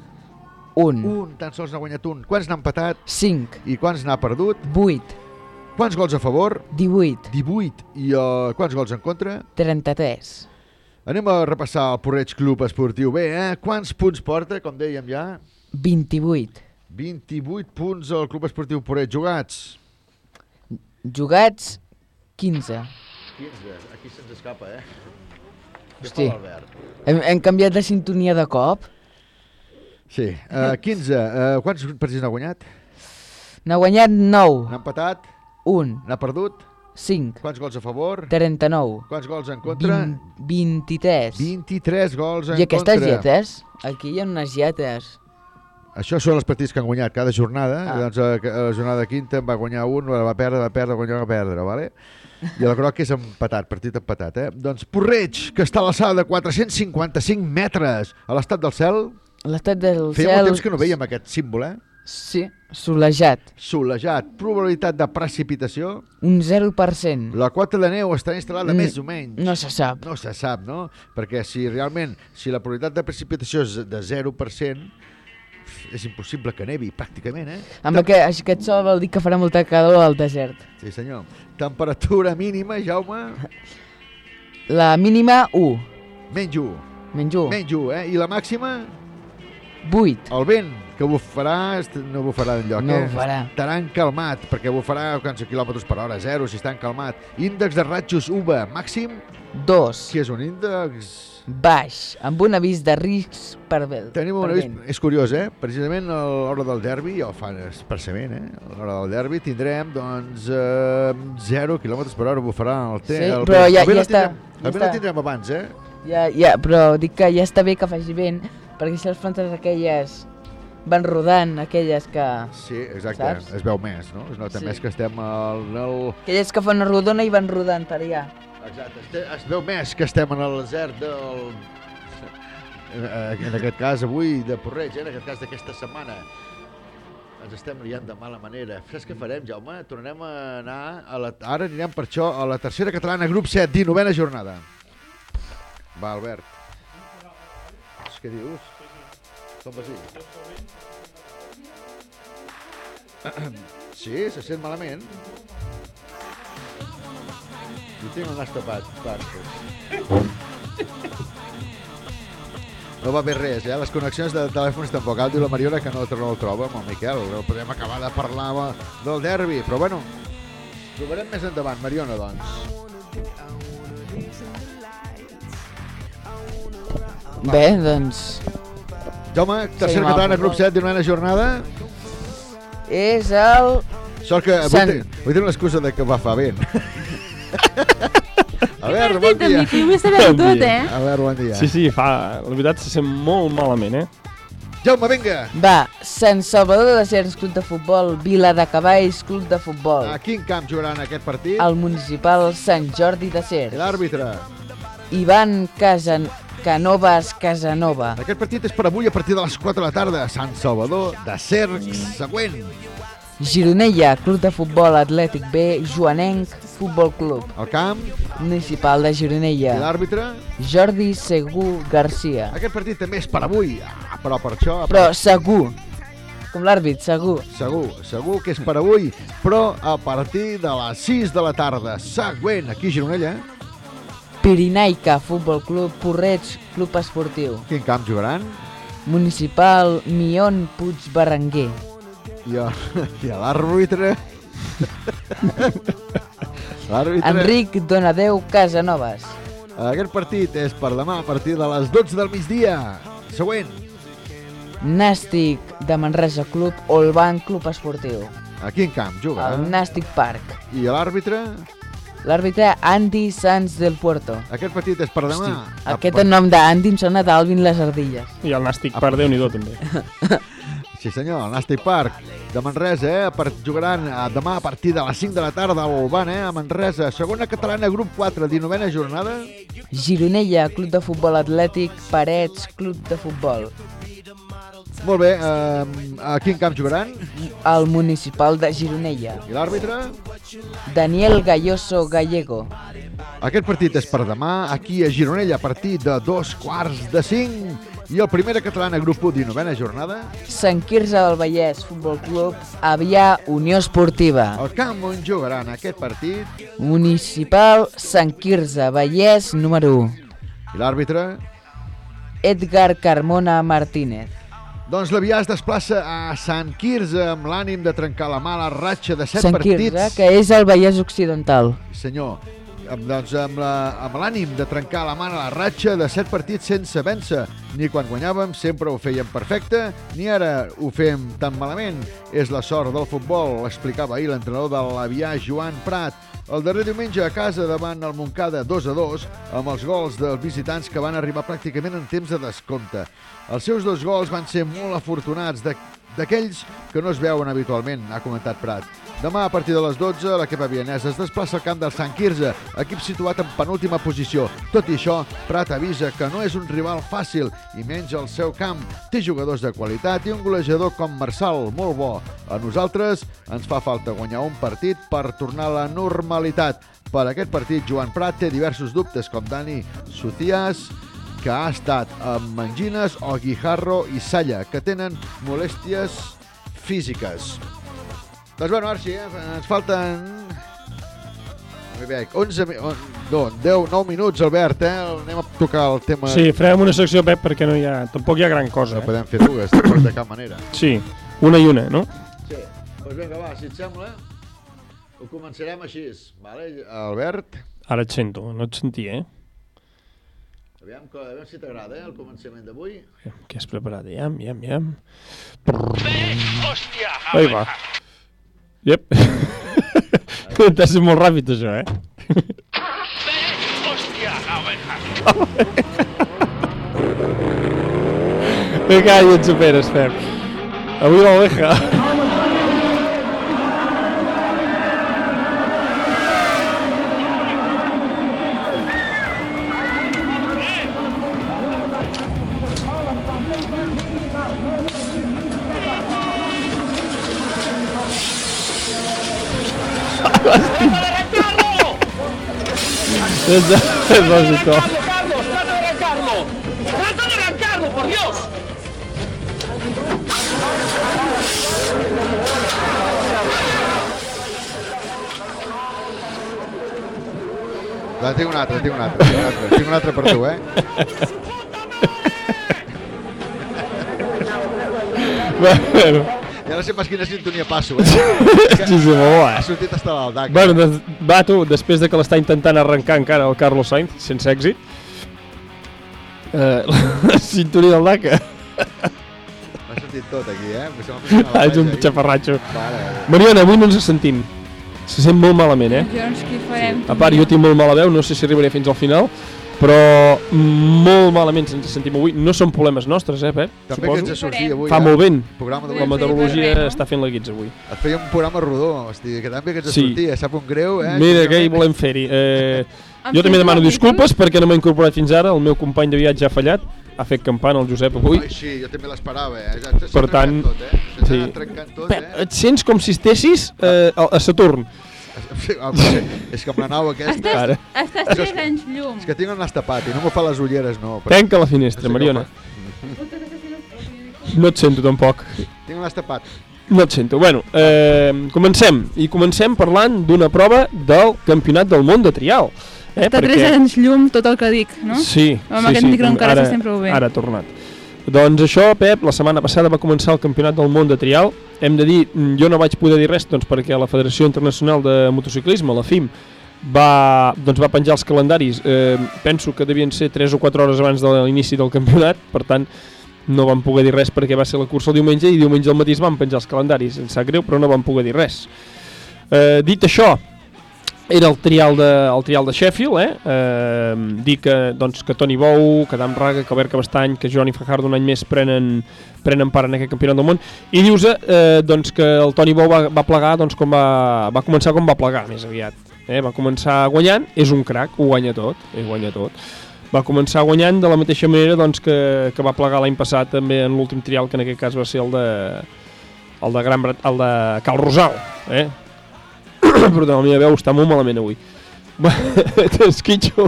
Speaker 7: Un.
Speaker 1: Un, tan sols n'ha guanyat un. Quants n'ha empatat?
Speaker 7: 5.
Speaker 1: I quants n'ha perdut?
Speaker 7: 8.
Speaker 1: Quants gols a favor?
Speaker 7: 18.
Speaker 1: 18. I uh, quants gols en contra?
Speaker 7: 33.
Speaker 1: Anem a repassar el Porreig Club Esportiu B, eh? Quants punts porta, com dèiem ja?
Speaker 7: 28.
Speaker 1: 28 punts al Club Esportiu Porreig jugats.
Speaker 7: Jugats 15.
Speaker 1: 15, aquí se'ns escapa, eh?
Speaker 7: Hosti. Hem, hem canviat de sintonia de cop.
Speaker 1: Sí, uh, 15. Uh, quants partits n'ha guanyat?
Speaker 7: N'ha guanyat 9.
Speaker 1: N'ha empatat?
Speaker 7: 1.
Speaker 1: N'ha perdut?
Speaker 7: 5.
Speaker 1: Quants gols a favor?
Speaker 7: 39.
Speaker 1: Quants gols en contra?
Speaker 7: 20, 23.
Speaker 1: 23 gols en
Speaker 7: I aquestes
Speaker 1: contra.
Speaker 7: lletes? Aquí hi ha unes lletes.
Speaker 1: Això són els partits que han guanyat cada jornada.
Speaker 7: Ah.
Speaker 1: Doncs a, a la jornada quinta en va guanyar un, va perdre, va perdre, va guanyar, va perdre, vale? I el groc és empatat, partit empatat, eh? Doncs Porreig, que està a l'alçada de 455 metres a l'estat del cel.
Speaker 7: L'estat del
Speaker 1: Feia
Speaker 7: cel...
Speaker 1: molt temps que no veiem aquest símbol, eh?
Speaker 7: Sí, solejat.
Speaker 1: Solejat. Probabilitat de precipitació.
Speaker 7: Un 0%.
Speaker 1: La quota de neu estarà instal·lada
Speaker 7: Mm,
Speaker 1: més o menys.
Speaker 7: no se sap.
Speaker 1: No se sap, no? Perquè si realment, si la probabilitat de precipitació és de 0%, és impossible que nevi, pràcticament, eh?
Speaker 7: Amb aquest, aquest sol vol dir que farà molta calor al desert.
Speaker 1: Sí, senyor. Temperatura mínima, Jaume?
Speaker 7: La mínima 1.
Speaker 1: Menys 1.
Speaker 7: Menys 1.
Speaker 1: Menys 1, eh? I la màxima?
Speaker 7: 8.
Speaker 1: El vent, que bufarà, no bufarà enlloc,
Speaker 7: No
Speaker 1: eh?
Speaker 7: bufarà.
Speaker 1: Estarà encalmat, perquè bufarà quants quilòmetres per hora, 0, si està encalmat. Índex de ratxos UVA, màxim?
Speaker 7: 2.
Speaker 1: Que és un índex...
Speaker 7: Baix, amb un avís de risc per vent.
Speaker 1: Tenim un avís, és curiós, eh? Precisament a l'hora del derbi, ja ho fan expressament, eh? A l'hora del derbi tindrem, doncs, eh, 0 km per hora bufarà el te
Speaker 7: Sí,
Speaker 1: el
Speaker 7: però ja- ja
Speaker 1: tindrem,
Speaker 7: està,
Speaker 1: El
Speaker 7: ja està.
Speaker 1: tindrem abans, eh?
Speaker 7: Ja, ja, però dic que ja està bé que faci vent, perquè si les plantes aquelles van rodant, aquelles que...
Speaker 1: Sí, exacte,
Speaker 7: Saps?
Speaker 1: es veu més, no? Es nota
Speaker 7: Sí.
Speaker 1: més que estem al... al...
Speaker 7: Aquelles que fan una rodona i van rodant per allà.
Speaker 1: Exacte, es veu més que estem en el desert del... eh, En aquest cas avui de Porreig, eh? en aquest cas d'aquesta setmana. Ens estem liant de mala manera. Saps què farem, Jaume? Tornarem a anar... A la... Ara anirem per això a la tercera catalana, grup 7, 19a jornada. Va, Albert. Què dius? Com vas dir? Sí, se sent malament. Jo tinc el nas tapat. Clar, No va bé res, eh? Les connexions de telèfons tampoc. Ara diu la Mariona que no, no el troba amb el Miquel. No podem acabar de parlar del derbi, però bueno, trobarem més endavant, Mariona, doncs.
Speaker 7: Bé, doncs...
Speaker 1: Jaume, tercera
Speaker 7: al
Speaker 1: catalana, grup 7, dinou jornada.
Speaker 7: És el...
Speaker 1: Sort que avui,
Speaker 7: Sant-
Speaker 1: te, avui tenim l'excusa de que va fa vent. Albert,
Speaker 6: Has
Speaker 1: bon dia.
Speaker 6: Ho vull saber
Speaker 18: Bon
Speaker 6: tot, eh?
Speaker 1: Albert, bon dia.
Speaker 18: Sí, sí, fa... La veritat se sent molt malament, eh?
Speaker 1: Jaume, vinga.
Speaker 7: Va, Sant Salvador de Cercs Club de Futbol, Vila de Cavalls Club de Futbol.
Speaker 1: A quin camp jugaran aquest partit?
Speaker 7: El municipal Sant Jordi de Cercs.
Speaker 1: L'àrbitre.
Speaker 7: Ivan Casan... Canovas Casanova.
Speaker 1: Aquest partit és per avui a partir de les 4 de la tarda. Sant Salvador de Cercs. Següent.
Speaker 7: Gironella, Club de Futbol Atlètic B, Joanenc Futbol Club.
Speaker 1: El camp.
Speaker 7: Municipal de Gironella.
Speaker 1: I l'àrbitre?
Speaker 7: Jordi Segur Garcia.
Speaker 1: Aquest partit també és per avui. Ah, però per això...
Speaker 7: Però segur. Com l'àrbit, segur.
Speaker 1: Segur, segur que és per avui, però a partir de les 6 de la tarda. Següent, aquí Gironella.
Speaker 7: Pirinaica Futbol Club, Porreig Club Esportiu.
Speaker 1: Quin camp jugaran?
Speaker 7: Municipal Mion Puig Berenguer.
Speaker 1: I, i l'àrbitre... l'àrbitre...
Speaker 7: Enric Donadeu Casanovas.
Speaker 1: Aquest partit és per demà a partir de les 12 del migdia. Següent.
Speaker 7: Nàstic de Manresa Club, Olban Club Esportiu.
Speaker 1: A quin camp juga?
Speaker 7: El Nàstic Park.
Speaker 1: I l'àrbitre?
Speaker 7: L'àrbitre Andy Sanz del Puerto.
Speaker 1: Aquest partit és per demà. Ah,
Speaker 7: Aquest nom d'Andy em sona d'Alvin les ardilles.
Speaker 18: I el Nàstic per Déu-n'hi-do, també.
Speaker 1: Sí senyor, el Nàstic Park de Manresa, eh? Per, jugaran eh, demà a partir de les 5 de la tarda al Olban, eh? A Manresa. Segona catalana, grup 4, 19a jornada.
Speaker 7: Gironella, Club de Futbol Atlètic, Parets, Club de Futbol.
Speaker 1: Molt bé, eh, a quin camp jugaran?
Speaker 7: El municipal de Gironella.
Speaker 1: I l'àrbitre?
Speaker 7: Daniel Galloso Gallego.
Speaker 1: Aquest partit és per demà, aquí a Gironella, a partir de dos quarts de cinc. I el primera catalana, grup 1, 19a jornada.
Speaker 7: Sant Quirze del Vallès, Futbol Club, Avià, Unió Esportiva.
Speaker 1: El camp on jugaran aquest partit.
Speaker 7: Municipal Sant Quirze, Vallès, número 1.
Speaker 1: I l'àrbitre?
Speaker 7: Edgar Carmona Martínez.
Speaker 1: Doncs l'Avià es desplaça a Sant Quirze amb l'ànim de trencar la mala ratxa de set
Speaker 7: Sant
Speaker 1: partits.
Speaker 7: Quirze, que és el Vallès Occidental.
Speaker 1: Senyor, amb, doncs amb la- l'ànim de trencar la mala ratxa de set partits sense vèncer. Ni quan guanyàvem sempre ho fèiem perfecte, ni ara ho fem tan malament. És la sort del futbol, l'explicava ahir l'entrenador de l'Avià, Joan Prat. El darrer diumenge a casa davant el Montcada 2 a 2 amb els gols dels visitants que van arribar pràcticament en temps de descompte. Els seus dos gols van ser molt afortunats d'aquells que no es veuen habitualment, ha comentat Prat. Demà, a partir de les 12, l'equip avianès es desplaça al camp del Sant Quirze, equip situat en penúltima posició. Tot i això, Prat avisa que no és un rival fàcil i menys al seu camp. Té jugadors de qualitat i un golejador com Marçal, molt bo. A nosaltres ens fa falta guanyar un partit per tornar a la normalitat. Per aquest partit, Joan Prat té diversos dubtes, com Dani Sucias, que ha estat amb Mangines o Guijarro i Salla, que tenen molèsties físiques. Doncs bueno, Arxi, eh? ens falten... Molt bé, 11... mi- on- No, 10, 9 minuts, Albert, eh? Anem a tocar el tema...
Speaker 18: Sí, farem una secció, Pep, perquè no hi ha, tampoc hi ha gran cosa.
Speaker 1: No
Speaker 18: Eh?
Speaker 1: podem fer dues, tampoc de cap manera.
Speaker 18: Sí, una i una, no?
Speaker 1: Sí. Doncs vinga, va, si et sembla, ho començarem així. Vale? Albert,
Speaker 18: Ara et sento, no et sentia, eh?
Speaker 1: aviam, que- aviam si t'agrada, eh, el començament d'avui.
Speaker 18: Què has preparat? Iam, iam, iam.
Speaker 4: Hòstia!
Speaker 18: Ahí va. Yep. T'ha sigut molt ràpid, això, eh?
Speaker 4: Hòstia!
Speaker 18: Vinga, i et superes, Pep. Avui l'oveja. És de... És lògico.
Speaker 4: ¡Carlos! ¡Trata de arrancarlo! ¡Trata de arrancarlo, por Dios!
Speaker 1: Va, tinc un altre, tinc un altre, tinc un altre, tinc un altre per tu, eh?
Speaker 18: Bueno.
Speaker 1: Ja no sé pas quina sintonia passo, eh?
Speaker 18: Sí, sí, molt bo, eh?
Speaker 1: Ha sortit hasta l'Aldac.
Speaker 18: Bueno, doncs, va, tu, després de que l'està intentant arrencar encara el Carlos Sainz, sense èxit, eh, la cinturia del DACA.
Speaker 1: M'ha sortit tot aquí, eh?
Speaker 18: Ah, és un xafarratxo.
Speaker 1: Mare.
Speaker 18: Mariona, avui no ens sentim. Se sent molt malament, eh?
Speaker 6: Doncs què farem?
Speaker 18: A part, jo tinc molt mala veu, no sé si arribaré fins al final, però molt malament ens sentim avui. No són problemes nostres, eh, Pep?
Speaker 1: També
Speaker 18: Suposo.
Speaker 1: que ens surti avui,
Speaker 18: Fa
Speaker 1: eh?
Speaker 18: molt vent.
Speaker 1: Programa de
Speaker 18: La meteorologia està fent la guitza avui.
Speaker 1: Et feia un programa rodó, hosti, que també que ens
Speaker 18: Sí.
Speaker 1: sortia, sap un greu, eh?
Speaker 18: Mira, què hi volem fer-hi? Eh, jo també demano disculpes perquè no m'he incorporat fins ara, el meu company de viatge ha fallat, ha fet campana el Josep avui.
Speaker 1: Ai, sí, jo també l'esperava, eh? Ja
Speaker 18: Per tant,
Speaker 1: tot, eh?
Speaker 18: Sí.
Speaker 1: tot,
Speaker 18: Pep,
Speaker 1: eh?
Speaker 18: et sents com si estessis eh, a Saturn.
Speaker 1: És que amb la nau aquesta...
Speaker 6: Estàs,
Speaker 18: Ara.
Speaker 6: estàs
Speaker 1: És que-
Speaker 6: tres anys llum.
Speaker 1: És que tinc el nas tapat i no m'ho fa les ulleres, no. però-
Speaker 18: Tanca la finestra,
Speaker 1: No sé
Speaker 18: Mariona. No et sento tampoc.
Speaker 1: Tinc el nas tapat.
Speaker 18: No et sento. Bueno, eh, comencem. I comencem parlant d'una prova del Campionat del Món de Trial. Eh,
Speaker 6: Està tres anys llum tot el que dic, no?
Speaker 18: Sí,
Speaker 6: Amb
Speaker 18: sí,
Speaker 6: aquest
Speaker 18: sí.
Speaker 6: micro encara
Speaker 18: ara,
Speaker 6: se sent prou bé.
Speaker 18: Ara ha tornat. Doncs això, Pep, la setmana passada va començar el Campionat del Món de Trial. Hem de dir, mm, jo no vaig poder dir res doncs, perquè la Federació Internacional de Motociclisme, la FIM, va, doncs, va penjar els calendaris. Eh, penso que devien ser 3 o 4 hores abans de l'inici del campionat, per tant, no vam poder dir res perquè va ser la cursa el diumenge i diumenge al matí es van penjar els calendaris. Em sap greu, però no vam poder dir res. Eh, dit això, era el trial de, el trial de Sheffield, eh? eh dir que, doncs, que Toni Bou, que Dan Raga, que Albert Cabestany, que Joan i Fajardo un any més prenen, prenen part en aquest campionat del món, i dius eh, doncs, que el Toni Bou va, va plegar doncs, com va, va començar com va plegar, més aviat. Eh? Va començar guanyant, és un crac, ho guanya tot, ho guanya tot. Va començar guanyant de la mateixa manera doncs, que, que va plegar l'any passat també en l'últim trial, que en aquest cas va ser el de, el de, Gran el de Cal Rosal. Eh? Perdó, la meva veu està molt malament avui. T'esquitxo.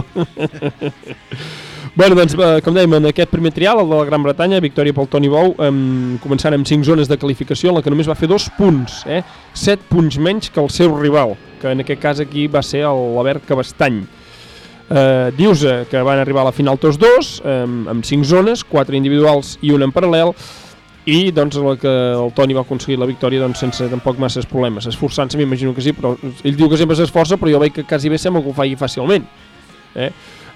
Speaker 18: bueno, doncs, com dèiem, en aquest primer trial, el de la Gran Bretanya, victòria pel Toni Bou, eh, començant amb 5 zones de qualificació, en la que només va fer dos punts, eh? 7 punts menys que el seu rival, que en aquest cas aquí va ser l'Albert Cabestany. Eh, dius eh, que van arribar a la final tots dos, eh, amb 5 zones, 4 individuals i una en paral·lel, i doncs la que el Toni va aconseguir la victòria doncs, sense tampoc masses problemes esforçant-se m'imagino que sí, però ell diu que sempre s'esforça però jo veig que quasi bé sembla que ho faci fàcilment eh?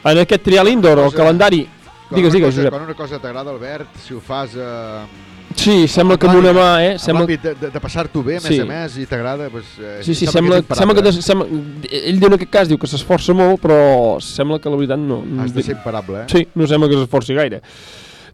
Speaker 18: en aquest trial indoor el calendari digues, digues
Speaker 1: cosa,
Speaker 18: Josep
Speaker 1: Quan una cosa t'agrada, Albert, si ho fas... Eh,
Speaker 18: Sí, sembla que amb una mà, eh? Sembla...
Speaker 1: Sembla... De, de, de passar-t'ho bé, a més
Speaker 18: Sí.
Speaker 1: a més, i t'agrada... Pues, eh,
Speaker 18: Sí, sí, sembla,
Speaker 1: és
Speaker 18: sembla que...
Speaker 1: imparable.
Speaker 18: des- Sembla, ell diu en aquest cas diu que s'esforça molt, però sembla que la veritat no...
Speaker 1: Has de ser imparable, eh?
Speaker 18: Sí, no sembla que s'esforci gaire.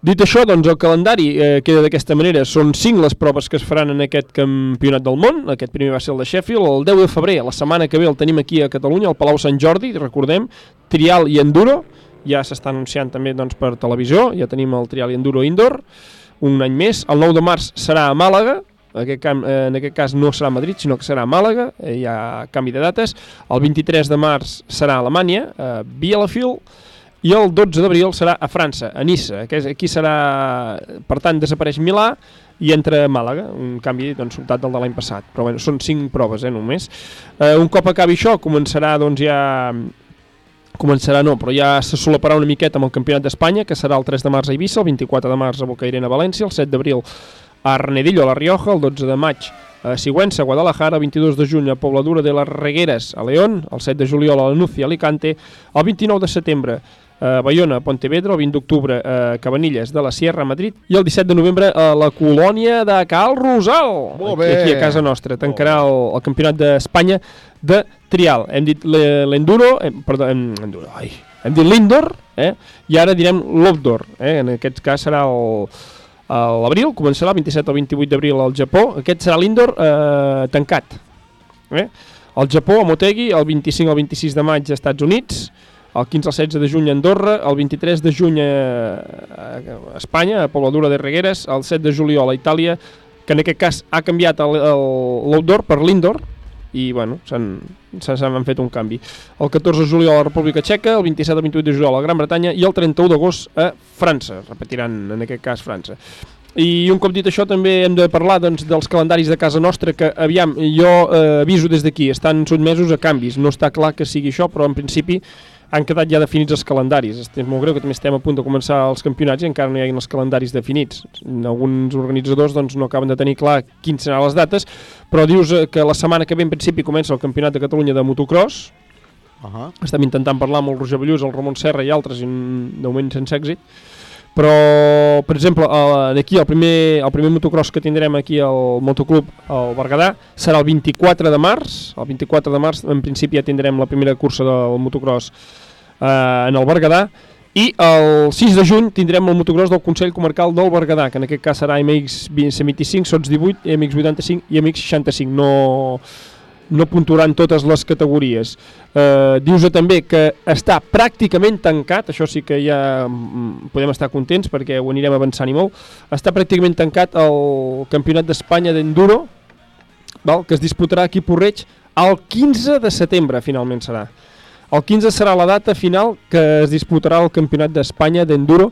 Speaker 18: Dit això, doncs el calendari eh, queda d'aquesta manera. Són cinc les proves que es faran en aquest campionat del món. Aquest primer va ser el de Sheffield. El 10 de febrer, la setmana que ve, el tenim aquí a Catalunya, al Palau Sant Jordi, recordem, trial i enduro. Ja s'està anunciant també doncs, per televisió. Ja tenim el trial i enduro indoor un any més. El 9 de març serà a Màlaga, aquest camp, eh, en aquest cas no serà Madrid, sinó que serà Màlaga, eh, hi ha canvi de dates. El 23 de març serà Alemanya, a Bielefeld, i el 12 d'abril serà a França, a Nissa. que és- Aquí serà, per tant, desapareix Milà i entra Màlaga, un canvi doncs, sobtat del de l'any passat. Però bueno, són cinc proves, eh, només. Eh, un cop acabi això, començarà doncs, ja començarà no, però ja se solaparà una miqueta amb el Campionat d'Espanya, que serà el 3 de març a Eivissa, el 24 de març a Bocairent a València, el 7 d'abril a Renedillo, a La Rioja, el 12 de maig a Sigüenza, a Guadalajara, el 22 de juny a Pobladura de les Regueres, a León, el 7 de juliol a la Nucia, a Alicante, el 29 de setembre a Bayona, a Pontevedra, el 20 d'octubre a Cabanilles de la Sierra, Madrid, i el 17 de novembre a la colònia de Cal Rosal, aquí,
Speaker 1: bé.
Speaker 18: aquí a casa nostra. Tancarà el, el Campionat d'Espanya de trial. Hem dit le- l'enduro, eh, perdó, hem, enduro, ai, hem dit l'indoor, eh, i ara direm l'outdoor. Eh, en aquest cas serà el, a l'abril, començarà el 27 al 28 d'abril al Japó. Aquest serà l'indoor eh, tancat. Eh? Al Japó, a Motegi, el 25 al 26 de maig als Estats Units, el 15 al 16 de juny a Andorra, el 23 de juny a, Espanya, a Pobladura de Regueres, el 7 de juliol a Itàlia, que en aquest cas ha canviat l'outdoor per l'indoor, i bueno, s'han fet un canvi. El 14 de juliol a la República Txeca, el 27 al 28 de juliol a Gran Bretanya i el 31 d'agost a França, repetiran en aquest cas França. I un cop dit això també hem de parlar doncs, dels calendaris de casa nostra que aviam, jo eh, aviso des d'aquí, estan sotmesos a canvis, no està clar que sigui això, però en principi han quedat ja definits els calendaris. És molt greu que també estem a punt de començar els campionats i encara no hi ha els calendaris definits. Alguns organitzadors doncs, no acaben de tenir clar quines seran les dates, però dius eh, que la setmana que ve en principi comença el Campionat de Catalunya de motocross,
Speaker 1: Uh -huh.
Speaker 18: estem intentant parlar amb el Roger Ballús, el Ramon Serra i altres, i de moment sense èxit. Però, per exemple, aquí el primer, el primer motocross que tindrem aquí al motoclub, al Berguedà, serà el 24 de març. El 24 de març, en principi, ja tindrem la primera cursa del motocross eh, en el Berguedà. I el 6 de juny tindrem el motocross del Consell Comarcal del Berguedà, que en aquest cas serà MX 25, SOTS 18, MX 85 i MX 65. No, no puntuaran totes les categories. Eh, dius també que està pràcticament tancat, això sí que ja mm, podem estar contents perquè ho anirem avançant i molt, està pràcticament tancat el Campionat d'Espanya d'Enduro, que es disputarà aquí a Porreig el 15 de setembre, finalment serà. El 15 serà la data final que es disputarà el Campionat d'Espanya d'Enduro,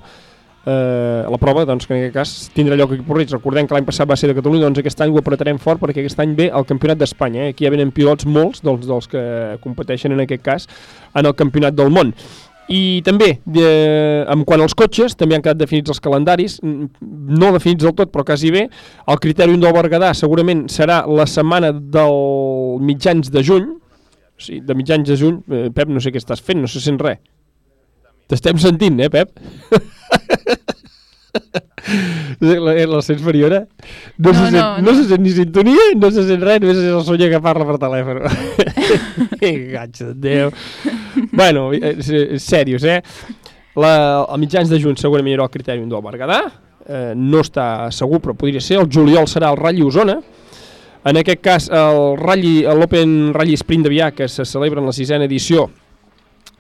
Speaker 18: eh, la prova doncs, que en aquest cas tindrà lloc aquí a Porreig. Recordem que l'any passat va ser de Catalunya, doncs aquest any ho apretarem fort perquè aquest any ve el Campionat d'Espanya. Eh? Aquí ja venen pilots molts dels, dels que competeixen en aquest cas en el Campionat del món. I també, de, en quant als cotxes, també han quedat definits els calendaris, mm, no definits del tot, però quasi bé. El criteri del Berguedà segurament serà la setmana del mitjans de juny, sí, de mitjans de juny. Eh, Pep, no sé què estàs fent, no se sent res. T'estem sentint, eh, Pep? La, la sents, Mariona? No,
Speaker 6: No,
Speaker 18: se sent,
Speaker 6: no,
Speaker 18: no, se sent ni sintonia, no se sent res, només és el Sonia que parla per telèfon. que gatxa de Déu. bueno, eh, eh, serios, eh? La, el mitjans de juny segurament hi haurà el criteri del Berguedà, eh, no està segur, però podria ser. El juliol serà el Rally Osona. En aquest cas, el Rally, l'Open Rally Sprint de Vià, que se celebra en la sisena edició,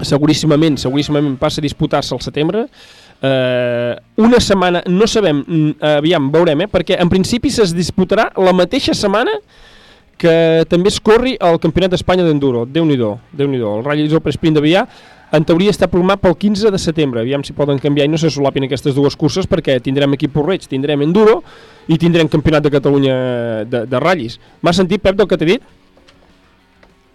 Speaker 18: seguríssimament, seguríssimament passa a disputar-se al setembre. Eh, una setmana, no sabem, mm, aviam, veurem, eh, perquè en principi es disputarà la mateixa setmana que també es corri el Campionat d'Espanya d'Enduro. Déu-n'hi-do, déu nhi déu El Rally Open Sprint de Vià en teoria està programat pel 15 de setembre. Aviam si poden canviar i no se solapin aquestes dues curses perquè tindrem aquí Porreig, tindrem Enduro i tindrem Campionat de Catalunya de, de ratllis. M'has sentit, Pep, del que t'he dit?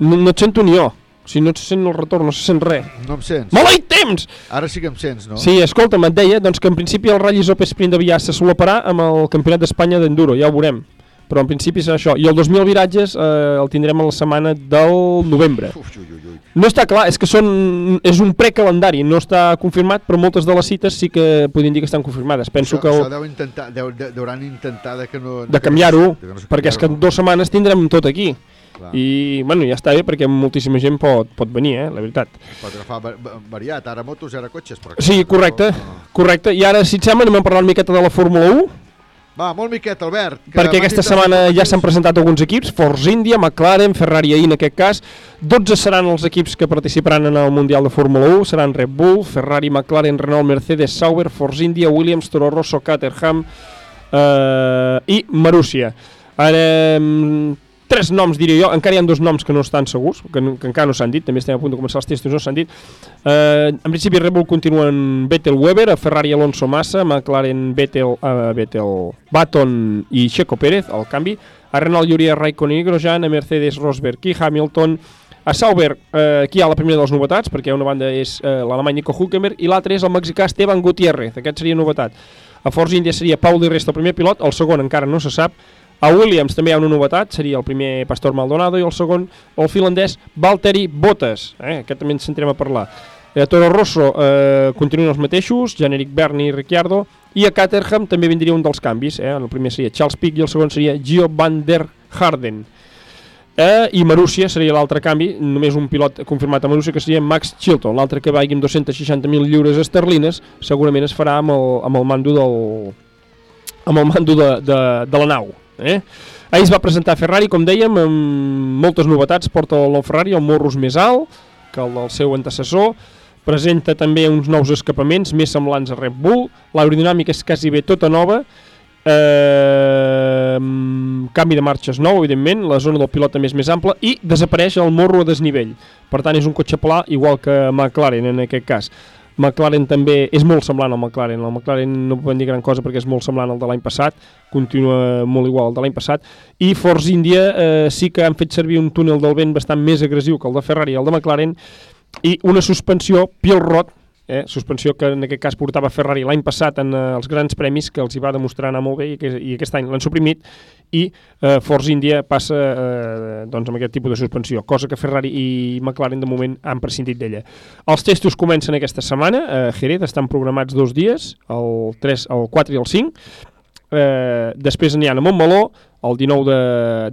Speaker 18: No, no et sento ni jo. Si no et sent el retorn, no se sent res.
Speaker 1: No em sents?
Speaker 18: Maleït temps!
Speaker 1: Ara sí que em sents, no?
Speaker 18: Sí, escolta'm, et deia doncs, que en principi el Rallis Open Sprint de Vià se solaparà amb el Campionat d'Espanya d'Enduro, ja ho veurem. Però en principi serà això. I el 2.000 viratges eh, el tindrem a la setmana del novembre.
Speaker 1: Uf, ui, ui, ui.
Speaker 18: No està clar, és que són, és un precalendari, no està confirmat, però moltes de les cites sí que podien dir que estan confirmades. Penso
Speaker 1: això,
Speaker 18: que... el-
Speaker 1: Això deu intentar, deu, de, deuran intentar de que no...
Speaker 18: de canviar-ho,
Speaker 1: de que no se
Speaker 18: perquè és que en
Speaker 1: canviar-ho.
Speaker 18: dues setmanes tindrem tot aquí.
Speaker 1: Clar.
Speaker 18: I, bueno, ja està bé perquè moltíssima gent pot, pot venir, eh, la veritat.
Speaker 1: Pot agafar va- va- variat, ara motos, ara cotxes. Però...
Speaker 18: Sí, correcte, correcte. I ara, si et sembla, anem a parlar una miqueta de la Fórmula 1,
Speaker 1: Va, molt miquet, Albert. que
Speaker 18: perquè aquesta setmana ja s'han presentat alguns equips, Force India, McLaren, Ferrari ahir en aquest cas, 12 seran els equips que participaran en el Mundial de Fórmula 1, seran Red Bull, Ferrari, McLaren, Renault, Mercedes, Sauber, Force India, Williams, Toro Rosso, Caterham eh, i Marúcia. Ara, mm, tres noms diré jo, encara hi ha dos noms que no estan segurs, que, no, que encara no s'han dit, també estem a punt de començar els testos, no s'han dit. Eh, en principi Red Bull continuen Vettel Weber, a Ferrari Alonso Massa, McLaren Vettel, uh, Vettel Baton i Checo Pérez, al canvi, a Renault Llúria Raikkonen i Grosjean, a Mercedes Rosberg i Hamilton, a Sauber, eh, aquí hi ha la primera de les novetats, perquè una banda és eh, l'alemany Nico Hülkenberg i l'altra és el mexicà Esteban Gutiérrez, aquest seria novetat. A Force India seria Pau Di Resta el primer pilot, el segon encara no se sap. A Williams també hi ha una novetat, seria el primer Pastor Maldonado i el segon el finlandès Valtteri Bottas, eh? aquest també ens centrem a parlar. A Toro Rosso eh, continuen els mateixos, Generic Berni i Ricciardo, i a Caterham també vindria un dels canvis, eh? el primer seria Charles Pic i el segon seria Gio van der Harden. Eh, I Marúcia seria l'altre canvi, només un pilot confirmat a Marúcia, que seria Max Chilton. L'altre que vagi amb 260.000 lliures esterlines segurament es farà amb el, amb el mando del amb el mando de, de, de la nau. Eh? Ahir es va presentar Ferrari, com dèiem, amb moltes novetats. Porta el Ferrari, el morros més alt que el del seu antecessor. Presenta també uns nous escapaments més semblants a Red Bull. L'aerodinàmica és quasi bé tota nova. Eh, canvi de marxes nou, evidentment, la zona del pilot també és més ampla i desapareix el morro a desnivell. Per tant, és un cotxe pla igual que McLaren en aquest cas. McLaren també és molt semblant al McLaren. El McLaren no podem dir gran cosa perquè és molt semblant al de l'any passat, continua molt igual al de l'any passat. I Force India eh, sí que han fet servir un túnel del vent bastant més agressiu que el de Ferrari i el de McLaren i una suspensió Peel Rod, eh, suspensió que en aquest cas portava Ferrari l'any passat en eh, els grans premis que els hi va demostrar anar molt bé i, que, i aquest any l'han suprimit i eh, Force India passa eh, doncs amb aquest tipus de suspensió, cosa que Ferrari i McLaren de moment han prescindit d'ella. Els testos comencen aquesta setmana a Jerez, estan programats dos dies, el, 3, el 4 i el 5, eh, després n'hi ha a Montmeló el 19 de,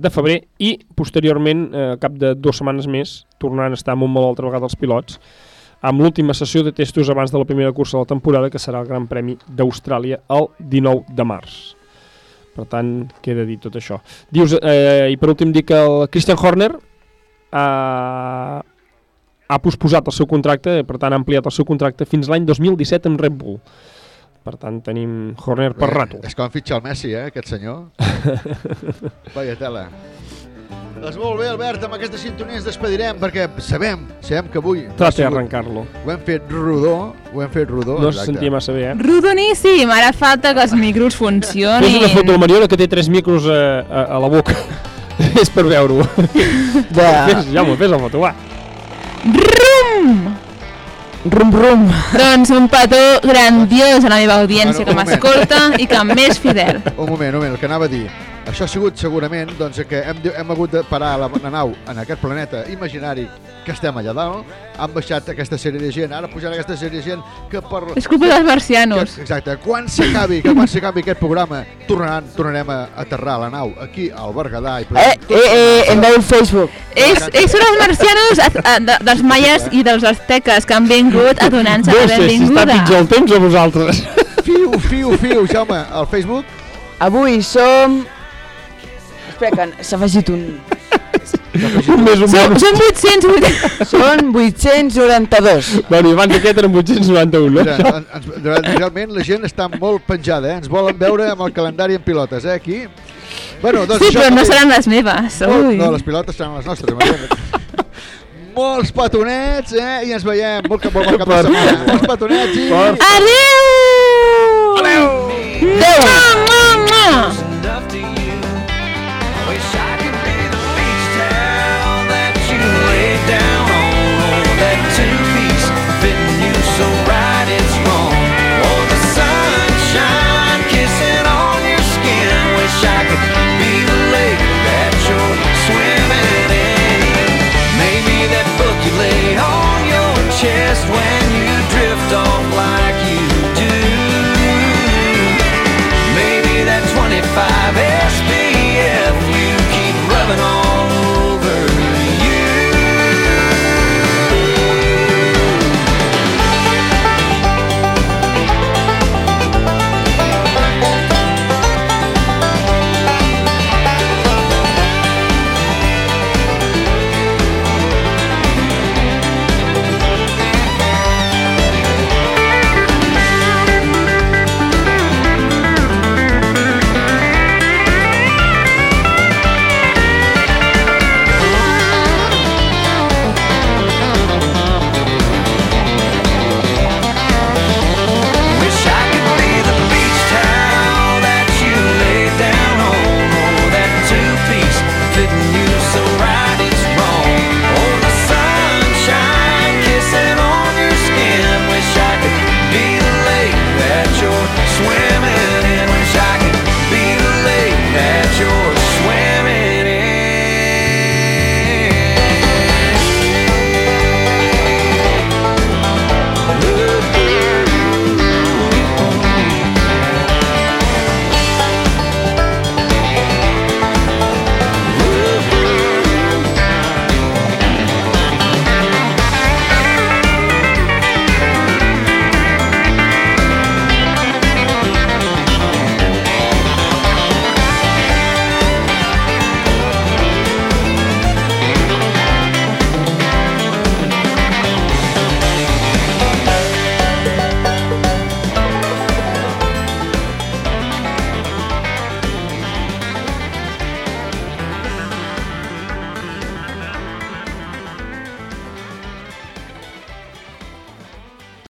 Speaker 18: de febrer i posteriorment, eh, cap de dues setmanes més, tornaran a estar a Montmeló altra vegada els pilots amb l'última sessió de testos abans de la primera cursa de la temporada, que serà el Gran Premi d'Austràlia el 19 de març. Per tant, queda dit tot això. Dius, eh, i per últim dir que el Christian Horner ha, ha posposat el seu contracte, per tant ha ampliat el seu contracte fins l'any 2017 amb Red Bull. Per tant, tenim Horner per rato.
Speaker 1: És com fitxar el Messi, eh, aquest senyor. Vaya tela. Doncs molt bé, Albert, amb aquesta sintonia ens despedirem, perquè sabem, sabem que avui...
Speaker 18: Trata d'arrencar-lo.
Speaker 1: Ho hem fet rodó, ho hem fet rodó.
Speaker 18: No se sentia massa bé, eh?
Speaker 6: Rodoníssim, ara falta que els micros funcionin.
Speaker 18: Fes una foto a la Mariona que té tres micros a, a, a la boca. és per veure-ho. Fes, Jaume, fes la foto, va.
Speaker 6: Rum!
Speaker 7: Rum, rum.
Speaker 6: Doncs un petó grandiós a la meva audiència
Speaker 1: Bueno,
Speaker 6: que m'escolta i que més fidel.
Speaker 1: Un moment, un moment, el que anava a dir. Això ha sigut segurament doncs, que hem, hem hagut de parar la, la nau en aquest planeta imaginari que estem allà dalt, han baixat aquesta sèrie de gent, ara pujarà aquesta sèrie de gent que per...
Speaker 6: És culpa dels marcianos.
Speaker 1: Que, exacte, quan s'acabi, que quan s'acabi aquest programa, tornaran, tornarem a aterrar la nau aquí al Berguedà. I
Speaker 7: Eh, eh, eh, hem de dir el Facebook.
Speaker 6: És, és són els marcianos a, a, de, dels maies i dels azteques que han vingut a donar-nos
Speaker 18: No
Speaker 6: la
Speaker 18: sé si està
Speaker 6: benvinguda.
Speaker 18: pitjor el temps o vosaltres.
Speaker 1: Fiu, fiu, fiu, Jaume, al Facebook?
Speaker 7: Avui som... Espera, que s'ha afegit un...
Speaker 18: Un més un menys.
Speaker 7: som 880. Són 892.
Speaker 18: Bueno, i abans aquest eren 891, no?
Speaker 1: Mira, en- ens, realment la gent està molt penjada, eh? ens volen veure amb el calendari en pilotes, eh, aquí. Bueno, doncs
Speaker 6: Sí,
Speaker 1: això
Speaker 6: però no
Speaker 1: mateix.
Speaker 6: seran les meves.
Speaker 1: Molt-
Speaker 6: Ui.
Speaker 1: No, les pilotes seran les nostres, imagina't. Molts petonets, eh? I ens veiem. Molt, molt bon cap de setmana. Molts petonets i...
Speaker 6: Adéu!
Speaker 7: Adéu!
Speaker 6: Mua, mua, mua.